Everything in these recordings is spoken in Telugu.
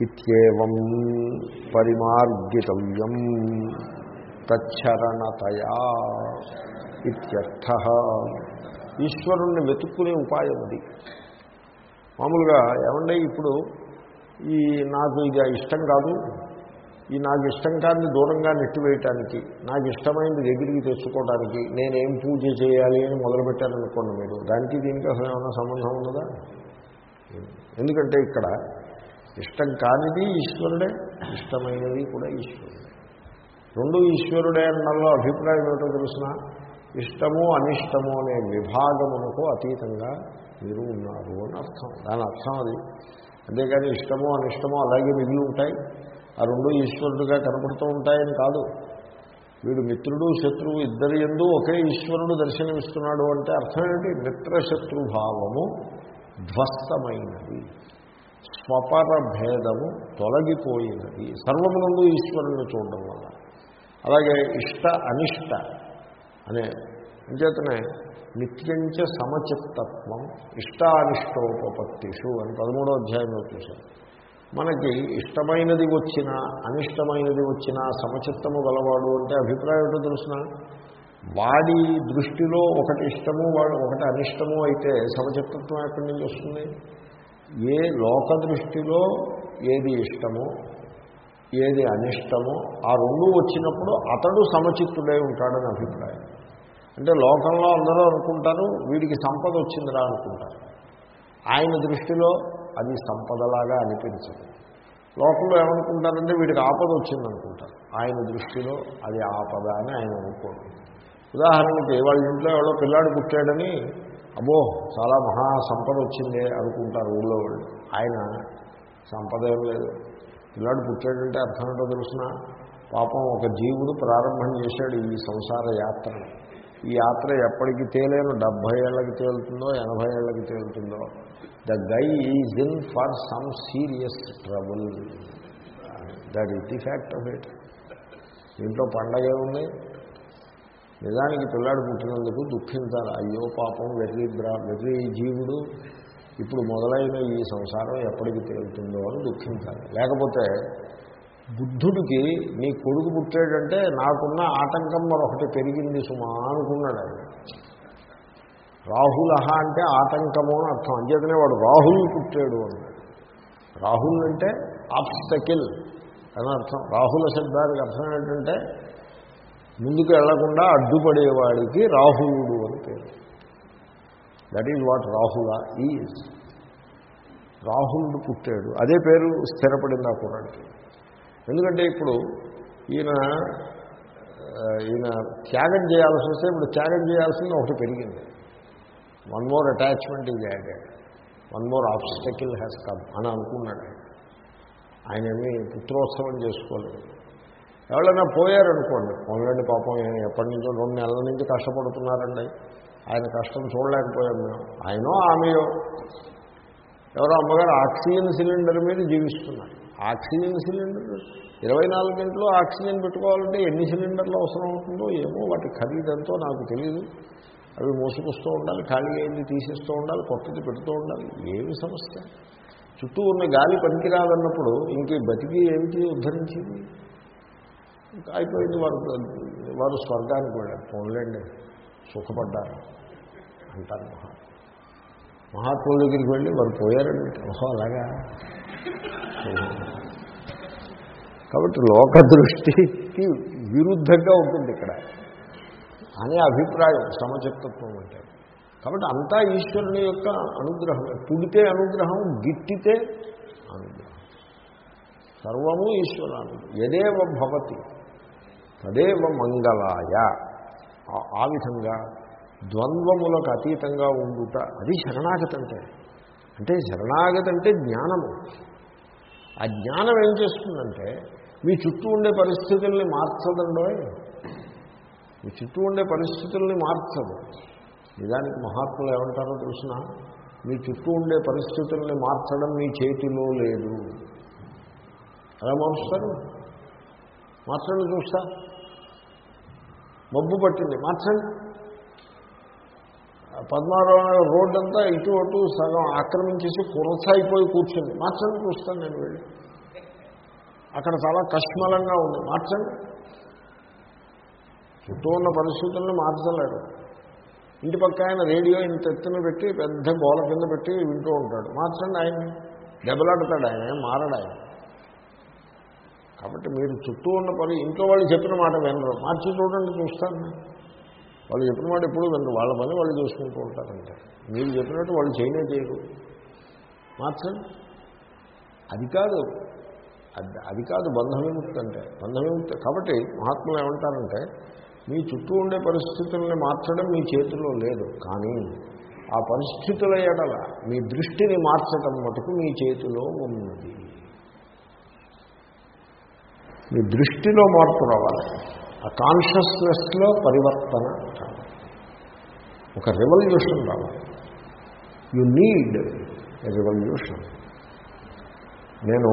ఇత్యేవం పరిమార్గితవ్యం తచ్చరణతయా ఇత్యర్థ. ఈశ్వరుణ్ణి వెతుక్కునే ఉపాయం అది. మామూలుగా ఏమంటే ఇప్పుడు ఈ నాకు ఇది ఇష్టం కాదు ఈ నాకు ఇష్టం కాని దూరంగా నెట్టివేయటానికి నాకు ఇష్టమైనది దగ్గరికి తెచ్చుకోవడానికి నేనేం పూజ చేయాలి అని మొదలుపెట్టారనుకోండి మీరు దానికి దీనికి అసలు ఏమైనా సంబంధం ఉన్నదా ఎందుకంటే ఇక్కడ ఇష్టం కానిది ఈశ్వరుడే ఇష్టమైనది కూడా ఈశ్వరుడే. రెండు ఈశ్వరుడే అన్నలో అభిప్రాయం ఏమిటో తెలిసిన? ఇష్టము అనిష్టము అనే విభాగమునకు అతీతంగా మీరు ఉన్నారు అని అర్థం. దాని అర్థం అది. అంతేకాని ఇష్టము అనిష్టము అలాగే మిగిలి ఉంటాయి. ఆ రెండు ఈశ్వరుడుగా కనపడుతూ ఉంటాయని కాదు. వీడు మిత్రుడు శత్రువు ఇద్దరి ఎందు ఒకే ఈశ్వరుడు దర్శనమిస్తున్నాడు అంటే అర్థం ఏంటి? మిత్రశత్రుభావము ధ్వస్తమైనది. స్వపర భేదము తొలగిపోయినది. సర్వమునందు ఈశ్వరుని చూడడం వల్ల. అలాగే ఇష్ట అనిష్ట అనే అంచేతనే నిత్యంచ సమచిత్తత్వం ఇష్టానిష్టోపత్తిషు అని పదమూడో అధ్యాయంలో చూశాం మనకి ఇష్టమైనది వచ్చినా అనిష్టమైనది వచ్చినా సమచిత్తము గలవాడు అంటే అభిప్రాయం ఏంటో తెలుసిన? వాడి దృష్టిలో ఒకటి ఇష్టము వాడు ఒకటి అనిష్టము అయితే సమచిత్తత్వం ఎక్కడి నుంచి వస్తుంది? ఏ లోక దృష్టిలో ఏది ఇష్టమో ఏది అనిష్టమో ఆ రెండు వచ్చినప్పుడు అతడు సమచిత్తుడై ఉంటాడని అభిప్రాయం. అంటే లోకంలో అందరూ అనుకుంటారు వీడికి సంపద వచ్చిందిరా అనుకుంటారు. ఆయన దృష్టిలో అది సంపదలాగా అనిపించదు. లోకంలో ఏమనుకుంటారంటే వీడికి ఆపద వచ్చిందనుకుంటారు. ఆయన దృష్టిలో అది ఆపద అని ఆయన అనుకోడు ఉదాహరణకి వాళ్ళ ఇంట్లో ఎవడో పిల్లాడు పుట్టాడని అబ్బో చాలా మహా సంపద వచ్చిందే అనుకుంటారు ఊళ్ళో వాళ్ళు. ఆయన సంపద ఏం లేదు. పిల్లాడు పుట్టాడంటే అర్థం ఏంటో తెలుసిన? పాపం ఒక జీవుడు ప్రారంభం చేశాడు ఈ సంసార యాత్రను ఈ యాత్ర ఎప్పటికి తేలేను? డెబ్భై ఏళ్ళకి తేలుతుందో ఎనభై ఏళ్ళకి తేలుతుందో. The guy is in for some serious trouble. That is the fact of it దీంట్లో పండగ ఉంది నిజానికి పిల్లాడు పుట్టినందుకు దుఃఖించాలి. అయ్యో పాపం వెర్రి బ్రా వెర్రి జీవుడు. ఇప్పుడు మొదలైన ఈ సంసారం ఎప్పటికి తేలుతుందో అని దుఃఖించాలి. లేకపోతే బుద్ధుడికి నీ కొడుకు పుట్టాడంటే నాకున్న ఆటంకం మరొకటి పెరిగింది సుమా అనుకున్నాడు ఆయన. రాహుల అంటే ఆటంకము అని అర్థం. అంచేతనే వాడు రాహుల్ పుట్టాడు అన్నాడు రాహుల్ అంటే ఆబ్స్టకిల్ అని అర్థం. రాహుల శబ్దానికి అర్థం ఏంటంటే ముందుకు వెళ్ళకుండా అడ్డుపడేవాడికి రాహువుడు అని పేరు. That is what Rahula is రాహులుడు పుట్టాడు. అదే పేరు స్థిరపడింది ఆ కుర్రాడికి ఎందుకంటే ఇప్పుడు ఈయన ఈయన త్యాగం చేయాల్సి వస్తే ఇప్పుడు త్యాగం చేయాల్సింది ఒకటి పెరిగింది. One more attachment is added one more obstacle has come అని అనుకున్నాడు ఆయన. ఆయన ఏమీ పుత్రోత్సవం చేసుకోలేదు. ఎవరైనా పోయారనుకోండి పోలండి పాపం ఎప్పటి నుంచో రెండు నెలల నుంచి కష్టపడుతున్నారండి. ఆయన కష్టం చూడలేకపోయాం మేము. ఆయనో ఆమెయో. ఎవరో అమ్మగారు ఆక్సిజన్ సిలిండర్ మీద జీవిస్తున్నారు. ఆక్సిజన్ సిలిండర్ ఇరవై నాలుగు గంటలు ఆక్సిజన్ పెట్టుకోవాలంటే ఎన్ని సిలిండర్లు అవసరం అవుతుందో ఏమో వాటి ఖరీదంతో నాకు తెలియదు అవి మోసుకొస్తూ ఉండాలి ఖాళీ అయింది తీసేస్తూ ఉండాలి కొత్తది పెడుతూ ఉండాలి ఏమి సమస్య? చుట్టూ ఉన్న గాలి పనికిరాదన్నప్పుడు ఇంక బతికి ఏమిటి ఉద్ధరించింది? ఇంకా అయిపోయింది వారు. వారు స్వర్గానికి వెళ్ళారు. పోన్లేండి సుఖపడ్డారు అంటారు మహా. మహాత్ముల దగ్గరికి వెళ్ళి వారు పోయారండి ఓహో అలాగా? కాబట్టి లోక దృష్టికి విరుద్ధంగా ఉంటుంది ఇక్కడ. అనే అభిప్రాయం సమచిత్తత్వం అంటే. కాబట్టి అంతా ఈశ్వరుని యొక్క అనుగ్రహం పుడితే అనుగ్రహం గిట్టితే అనుగ్రహం. సర్వము ఈశ్వరానుగ్రహం. ఎదేవ భవతి. తదేవ మంగళాయ. ఆ విధంగా ద్వంద్వములకు అతీతంగా ఉండుట అది శరణాగతి అంటే. అంటే శరణాగతి అంటే జ్ఞానము. ఆ జ్ఞానం ఏం చేస్తుందంటే మీ చుట్టూ ఉండే పరిస్థితుల్ని మార్చదండో మీ చుట్టూ ఉండే పరిస్థితుల్ని మార్చదు. నిజానికి మహాత్ములు ఏమంటారో తెలిసిన? మీ చుట్టూ ఉండే పరిస్థితుల్ని మార్చడం మీ చేతిలో లేదు. ఎలా మారుస్తారు మార్చడం చూస్తా మబ్బు పట్టింది. మార్చండి. పద్మారావు రోడ్డు అంతా ఇటు అటు సగం ఆక్రమించేసి కురసాయిపోయి కూర్చుంది. మార్చండి చూస్తాను నేను వెళ్ళి. అక్కడ చాలా కష్మలంగా ఉంది. మార్చండి. చుట్టూ ఉన్న పరిస్థితులను మార్చలేడు. ఇంటి పక్క ఆయన రేడియో ఇంత ఎత్తున పెట్టి పెద్ద గోల కింద పెట్టి వింటూ ఉంటాడు. మార్చండి ఆయన్ని. దెబ్బలాడతాడు ఆయన మారడు ఆయన. కాబట్టి మీరు చుట్టూ ఉన్న పని ఇంట్లో వాళ్ళు చెప్పిన మాట వినరు. మార్చి చూడండి చూస్తాను వాళ్ళు చెప్పిన మాట ఎప్పుడు వినరు. వాళ్ళ పని వాళ్ళు చూసుకుంటూ ఉంటారంటే. మీరు చెప్పినట్టు వాళ్ళు చేయనే చేయరు. మార్చండి. అది కాదు. అది అది కాదు బంధవిముక్తి అంటే. బంధవిముక్తి. కాబట్టి మహాత్ములు ఏమంటారంటే మీ చుట్టూ ఉండే పరిస్థితుల్ని మార్చడం మీ చేతిలో లేదు. కానీ ఆ పరిస్థితుల ఎడల మీ దృష్టిని మార్చడం మటుకు మీ చేతిలో ఉన్నది. మీ దృష్టిలో మార్పు రావాలి. ఆ కాన్షియస్నెస్లో పరివర్తన ఒక రెవల్యూషన్ రావాలి. You need a revolution. నేను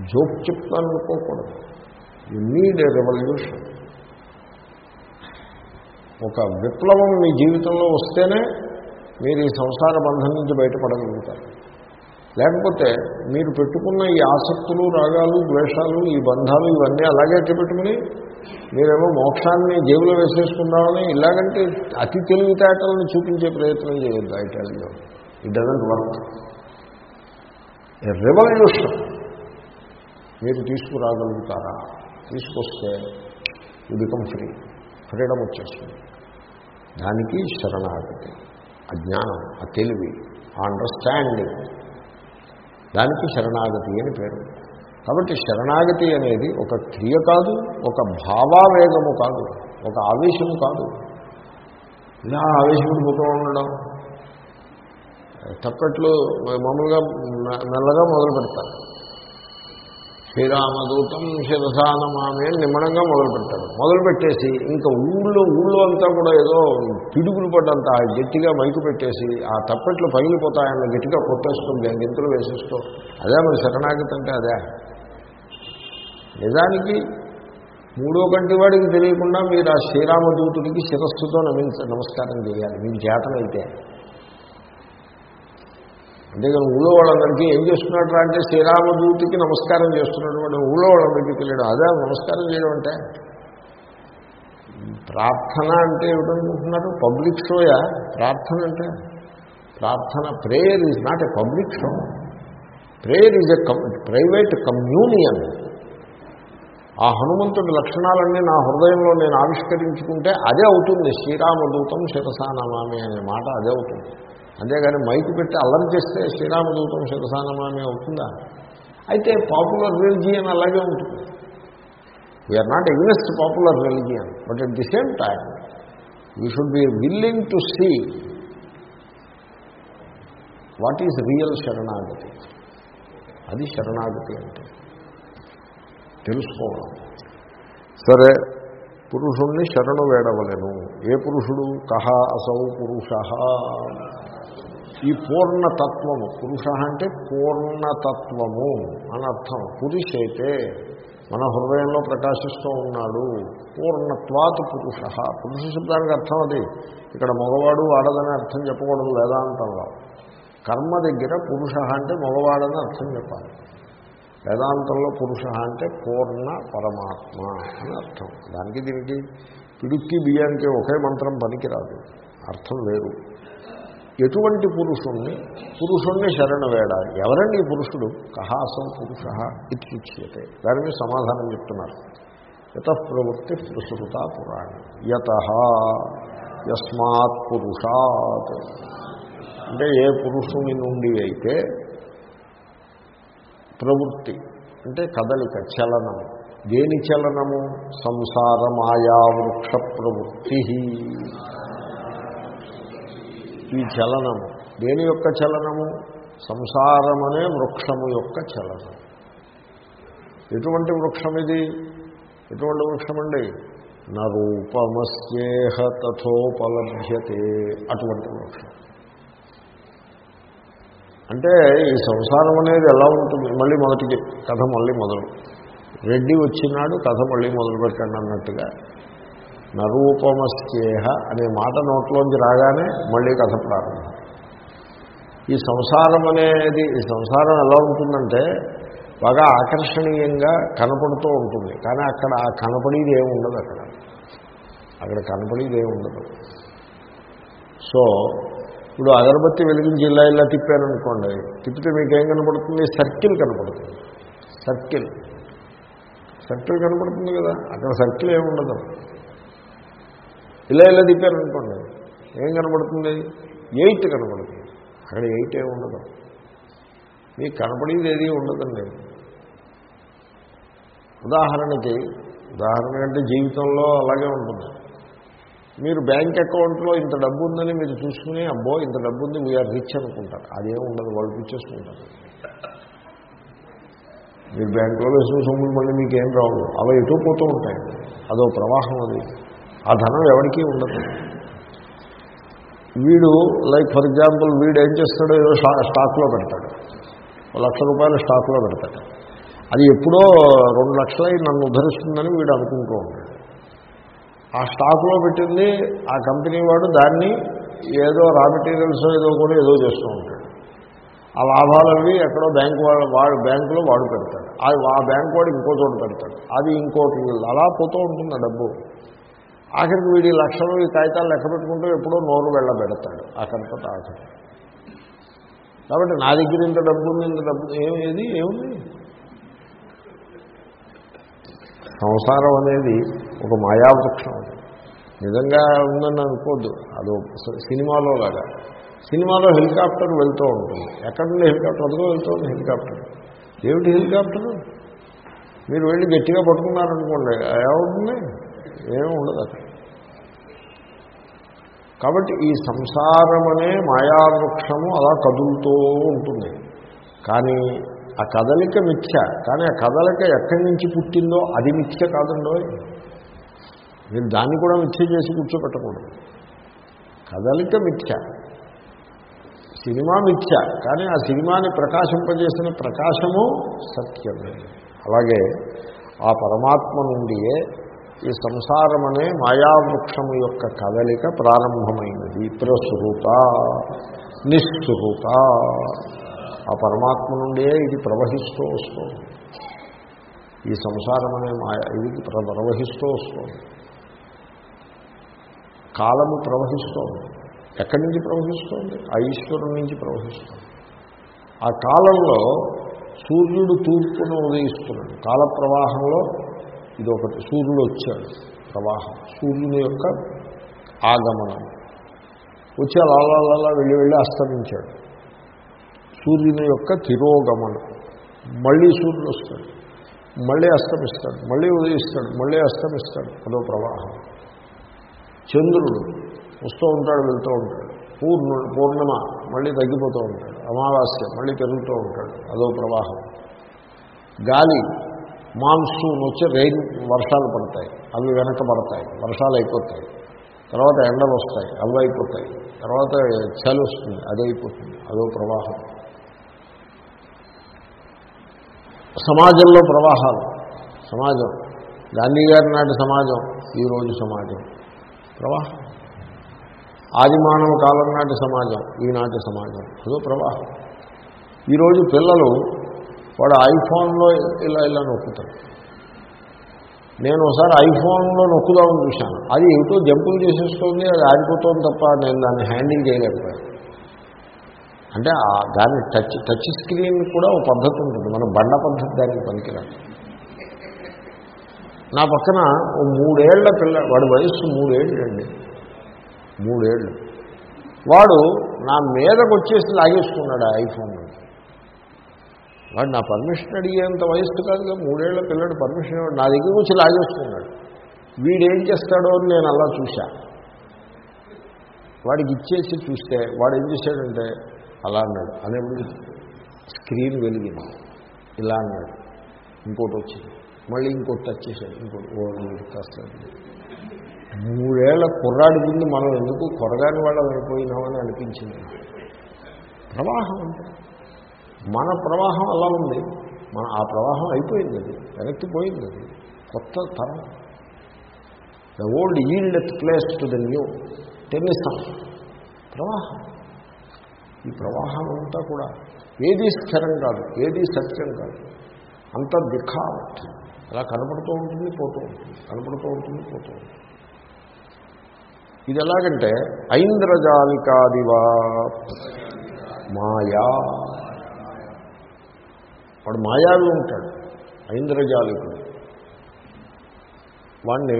జోక్ చెప్తాను అనుకోకూడదు. You need a revolution. ఒక విప్లవం మీ జీవితంలో వస్తేనే మీరు ఈ సంసార బంధం నుంచి బయటపడగలుగుతారు. లేకపోతే మీరు పెట్టుకున్న ఈ ఆసక్తులు రాగాలు ద్వేషాలు ఈ బంధాలు ఇవన్నీ అలాగే అట్టి పెట్టుకుని మీరేమో మోక్షాన్ని జేబులో వేసేసుకున్నామని ఇలాగంటే అతి తెలివితేటలను చూపించే ప్రయత్నం చేయొద్దు ఐటెల్లో ఇట్ డజంట్ వర్క్ రెవల్యూషన్ మీరు తీసుకురాగలుగుతారా? తీసుకొస్తే యూ బికమ్ ఫ్రీ ఫ్రీడమ్ వచ్చేస్తుంది. దానికి శరణాగతి అజ్ఞానం ఆ తెలివి ఆ అండర్స్టాండింగ్ దానికి శరణాగతి అని పేరు. కాబట్టి శరణాగతి అనేది ఒక క్రియ కాదు ఒక భావావేగము కాదు ఒక ఆవేశము కాదు. ఇలా ఆవేశపడిపోతూ ఉండడం. తప్పట్లు మామూలుగా మెల్లగా మొదలు పెడతారు శ్రీరామదూతం శిరసానమామి అని నిమ్మడంగా మొదలు మొదలుపెట్టేసి మొదలు పెట్టేసి ఇంకా ఊళ్ళో ఊళ్ళో అంతా కూడా ఏదో పిడుగులు పడ్డంత గట్టిగా మైకు పెట్టేసి ఆ తప్పెట్లు పగిలిపోతాయన్న గట్టిగా కొట్టేస్తూ గెంతులు వేసేస్తూ. అదే మరి శరణాగతి అంటే అదే. నిజానికి మూడో కంటి వాడికి తెలియకుండా మీరు ఆ శ్రీరామదూతుడికి శిరస్సుతో నమించ నమస్కారం చేయాలి. మీకు చేతనైతే. అంతేగాని ఊళ్ళో వాళ్ళందరికీ ఏం చేస్తున్నాడు అంటే శ్రీరామదూతికి నమస్కారం చేస్తున్నాడు వాడు. ఊళ్ళో వాళ్ళందరికీ తెలియడు. అదే నమస్కారం చేయడం అంటే? ప్రార్థన అంటే ఏమిటనుకుంటున్నారు? పబ్లిక్ షోయా? ప్రార్థన అంటే? ప్రార్థన prayer is not a public show. Prayer is a private communion. ఆ హనుమంతుడి లక్షణాలన్నీ నా హృదయంలో నేను ఆవిష్కరించుకుంటే అదే అవుతుంది. శ్రీరామదూతం శిరసానామామి అనే మాట అదే అవుతుంది. అంతేగాని మైకు పెట్టి అల్లరి చేస్తే శ్రీరామదూతం శిరసానమామి అవుతుందా? అయితే పాపులర్ రిలిజియన్ అలాగే ఉంటుంది. We are not against popular religion but at the same time you should be willing to see what is real శరణాగతి. అది శరణాగతి అంటే తెలుసుకోవడం. సరే పురుషుణ్ణి శరణు వేడవలేను. ఏ పురుషుడు? కహ అసౌ పురుష. ఈ పూర్ణతత్వము. పురుష అంటే పూర్ణతత్వము అని అర్థం. పురుషైతే మన హృదయంలో ప్రకాశిస్తూ ఉన్నాడు. పూర్ణత్వాత్ పురుష. పురుష శబ్దానికి అర్థం అది. ఇక్కడ మగవాడు ఆడదని అర్థం చెప్పకూడదు వేదాంతంలో. కర్మ దగ్గర పురుష అంటే మగవాడని అర్థం చెప్పాలి. వేదాంతంలో పురుష అంటే పూర్ణ పరమాత్మ అని అర్థం. దానికి దీనికి పిడుక్కి బియ్యానికి ఒకే మంత్రం పనికిరాదు. అర్థం లేదు ఎటువంటి పురుషుణ్ణి పురుషుణ్ణి శరణ వేడ. ఎవరండి ఈ పురుషుడు? కహాసం పురుష ఇత్యుచ్యతే దాని మీద సమాధానం చెప్తున్నారు. యత ప్రవృత్తి ప్రసృత పురాణి. యత యస్మాత్ పురుషాత్. అంటే ఏ పురుషుని నుండి అయితే ప్రవృత్తి అంటే కదలిక చలనము దేని చలనము? సంసార మాయా వృక్ష ప్రవృత్తి. ఈ చలనము దేని యొక్క చలనము? సంసారమనే వృక్షము యొక్క చలనం. ఎటువంటి వృక్షం ఇది ఎటువంటి వృక్షం అండి నూపమస్యేహ తథోపలభ్యతే అటువంటి వృక్షం. అంటే ఈ సంసారం అనేది ఎలా ఉంటుంది? మళ్ళీ మొదటికి కథ మళ్ళీ మొదలు. రెడ్డి వచ్చినాడు కథ మళ్ళీ మొదలు పెట్టండి అన్నట్టుగా. నరూపమస్యేహ అనే మాట నోట్లోంచి రాగానే మళ్ళీ కథ ప్రారంభం. ఈ సంసారం అనేది ఈ సంసారం ఎలా ఉంటుందంటే బాగా ఆకర్షణీయంగా కనపడుతూ ఉంటుంది. కానీ అక్కడ ఆ కనపడేది ఏమి ఉండదు అక్కడ. అక్కడ కనపడేది ఏముండదు ఉండదు. సో ఇప్పుడు అగరబత్తి వెలిగించి ఇలా ఇలా తిప్పారనుకోండి తిప్పితే మీకు ఏం కనపడుతుంది? సర్కిల్ కనపడుతుంది. సర్కిల్. సర్కిల్ కనపడుతుంది కదా? అక్కడ సర్కిల్ ఏమి ఉండదు. ఇలా ఇలా తిప్పారనుకోండి ఏం కనపడుతుంది ఎయిట్ కనపడుతుంది అక్కడ ఎయిట్ ఏమి ఉండదు. మీకు కనపడేది ఏది ఉండదండి. ఉదాహరణకి ఉదాహరణ అంటే జీవితంలో అలాగే ఉంటుంది. మీరు బ్యాంక్ అకౌంట్లో ఇంత డబ్బు ఉందని మీరు చూసుకుని అబ్బో ఇంత డబ్బు ఉంది వీఆర్ రిచ్ అనుకుంటారు. అదేం ఉండదు వాళ్ళు పిచ్చేసుకుంటారు మీరు బ్యాంకులో వేసిన సొమ్ములు మళ్ళీ మీకు రావు. అవి ఎటు పోతూ ఉంటాయి అదో ప్రవాహం అది. ఆ ధనం ఎవరికీ ఉండదు. వీడు లైక్ ఫర్ ఎగ్జాంపుల్ వీడు ఏం చేస్తాడో ఏదో స్టాక్లో పెడతాడు. లక్ష రూపాయలు స్టాక్లో పెడతాడు. అది ఎప్పుడో రెండు లక్షలై నన్ను ఉద్ధరిస్తుందని వీడు అనుకుంటూ ఉంటాడు. ఆ స్టాక్లో పెట్టింది ఆ కంపెనీ వాడు దాన్ని ఏదో రా మెటీరియల్స్ ఏదో కూడా ఏదో చేస్తూ ఉంటాడు. ఆ లాభాలవి ఎక్కడో బ్యాంక్ వాడు వాడు బ్యాంకులో వాడు పెడతాడు. అది ఆ బ్యాంకు వాడు ఇంకో చోట పెడతాడు. అది ఇంకోటి. అలా పోతూ ఉంటుంది ఆ డబ్బు. ఆఖరికి వీడి లక్షలు ఈ కాగితాలు లెక్క పెట్టుకుంటూ ఎప్పుడో నోరు వెళ్ళ పెడతాడు. అక్కడితో ఆఖరి. కాబట్టి నా దగ్గర ఇంత డబ్బు ఉంది ఇంత డబ్బు ఏమేది ఏది ఏముంది? సంసారం అనేది ఒక మాయావృక్షం అది. నిజంగా ఉందని అనుకోద్దు. అదో సినిమాలో లాగా. సినిమాలో హెలికాప్టర్ వెళ్తూ ఉంటుంది. ఎక్కడ నుండి హెలికాప్టర్? అదిగో వెళ్తుంది హెలికాప్టర్. ఏమిటి హెలికాప్టర్? మీరు వెళ్ళి గట్టిగా పట్టుకున్నారనుకోండి ఏమవుతుంది ఏమీ ఉండదు అక్కడ. కాబట్టి ఈ సంసారం అనే మాయావృక్షము అలా కదులుతూ ఉంటుంది. కానీ ఆ కదలిక మిథ్య. కానీ ఆ కదలిక ఎక్కడి నుంచి పుట్టిందో అది మిథ్య కాదండో? మీరు దాన్ని కూడా మిథ్య చేసి కూర్చోబెట్టకూడదు కదలిక మిథ్య. సినిమా మిథ్య. కానీ ఆ సినిమాని ప్రకాశింపజేసిన ప్రకాశము సత్యమే. అలాగే ఆ పరమాత్మ నుండియే ఈ సంసారం అనే మాయావృక్షము యొక్క కదలిక ప్రారంభమైనది. ప్రసురుత నిస్సురుత ఆ పరమాత్మ నుండే ఇది ప్రవహిస్తూ వస్తుంది. ఈ సంసారం అనే ఇది ప్రవహిస్తూ వస్తుంది. కాలము ప్రవహిస్తోంది. ఎక్కడి నుంచి ప్రవహిస్తోంది? ఆ ఈశ్వరుడి నుంచి ప్రవహిస్తుంది. ఆ కాలంలో సూర్యుడు తూర్పును ఉదయిస్తున్నాడు. కాల ప్రవాహంలో ఇది ఒకటి సూర్యుడు వచ్చాడు. ప్రవాహం. సూర్యుని యొక్క ఆగమనం. వచ్చి అలా వెళ్ళి వెళ్ళి అస్తమించాడు. సూర్యుని యొక్క తిరోగమనం. మళ్ళీ సూర్యుడు వస్తాడు. మళ్ళీ అస్తమిస్తాడు. మళ్ళీ ఉదయిస్తాడు. మళ్ళీ అస్తమిస్తాడు. అదో ప్రవాహం. చంద్రుడు వస్తూ ఉంటాడు వెళ్తూ ఉంటాడు. పూర్ణ పూర్ణిమ మళ్ళీ తగ్గిపోతూ ఉంటాడు. అమావాస్య మళ్ళీ పెరుగుతూ ఉంటాడు. అదో ప్రవాహం. గాలి మాన్సూన్ వచ్చి రెయిన్ వర్షాలు పడతాయి. అవి వెనక పడతాయి వర్షాలు అయిపోతాయి. తర్వాత ఎండలు వస్తాయి. అవి అయిపోతాయి. తర్వాత చలి వస్తుంది. అది అయిపోతుంది. అదో ప్రవాహం. సమాజంలో ప్రవాహాలు. సమాజం. గాంధీ గారి నాటి సమాజం. ఈరోజు సమాజం. ప్రవాహం. ఆదిమానవ కాలం నాటి సమాజం. ఈనాటి సమాజం. అదో ప్రవాహం. ఈరోజు పిల్లలు వాడు ఐఫోన్లో ఇలా ఇలా నొక్కుతాడు. నేను ఒకసారి ఐఫోన్లో నొక్కుదామని చూశాను. అది ఏమిటో జంపులు చేసేస్తుంది అది ఆడిపోతుంది తప్ప నేను దాన్ని హ్యాండిల్ చేయలేకపోయాను. అంటే దాని టచ్ టచ్ స్క్రీన్ కూడా ఒక పద్ధతి ఉంటుంది. మన బండ పద్ధతి దానికి పనికిరాదు. నా పక్కన ఓ మూడేళ్ళ పిల్ల వాడి వయస్సు మూడేళ్ళు అండి. మూడేళ్ళు. వాడు నా మీదకు వచ్చేసి లాగేసుకున్నాడు ఆ ఐఫోన్ వాడు నా పర్మిషన్ అడిగేంత వయస్సు కాదుగా మూడేళ్ళ పిల్లడు పర్మిషన్ నా దగ్గర వచ్చి లాగేసుకున్నాడు. వీడేం చేస్తాడో అని నేను అలా చూశా. వాడికి ఇచ్చేసి చూస్తే వాడు ఏం చేశాడంటే అలా అన్నాడు. అనేప్పుడు స్క్రీన్ వెలిగింది. ఇలా అన్నాడు. ఇంకోటి వచ్చింది. మళ్ళీ ఇంకోటి టచ్ చేశాడు. ఇంకోటి ఓ వీడు మూడేళ్ళ కుర్రాడి ముందు మనం ఎందుకు కొరగాని వాళ్ళం అయిపోయినామని అనిపించింది. ప్రవాహం అంటే మన ప్రవాహం అలా ఉంది. మన ఆ ప్రవాహం అయిపోయింది అది. వెనక్కి పోయింది అది. కొత్త తరం. The old yieldeth place to the new Tennyson ప్రవాహం. ఈ ప్రవాహం అంతా కూడా ఏది స్థిరం కాదు ఏది సత్యం కాదు. అంత దిఖావట్ అలా కనపడుతూ ఉంటుంది పోతూ ఉంటుంది. కనపడుతూ ఉంటుంది పోతూ ఉంటుంది. ఇది ఎలాగంటే ఐంద్రజాలికాదివా మాయా. వాడు మాయావి ఉంటాడు ఐంద్రజాలికుడు. వాణ్ణి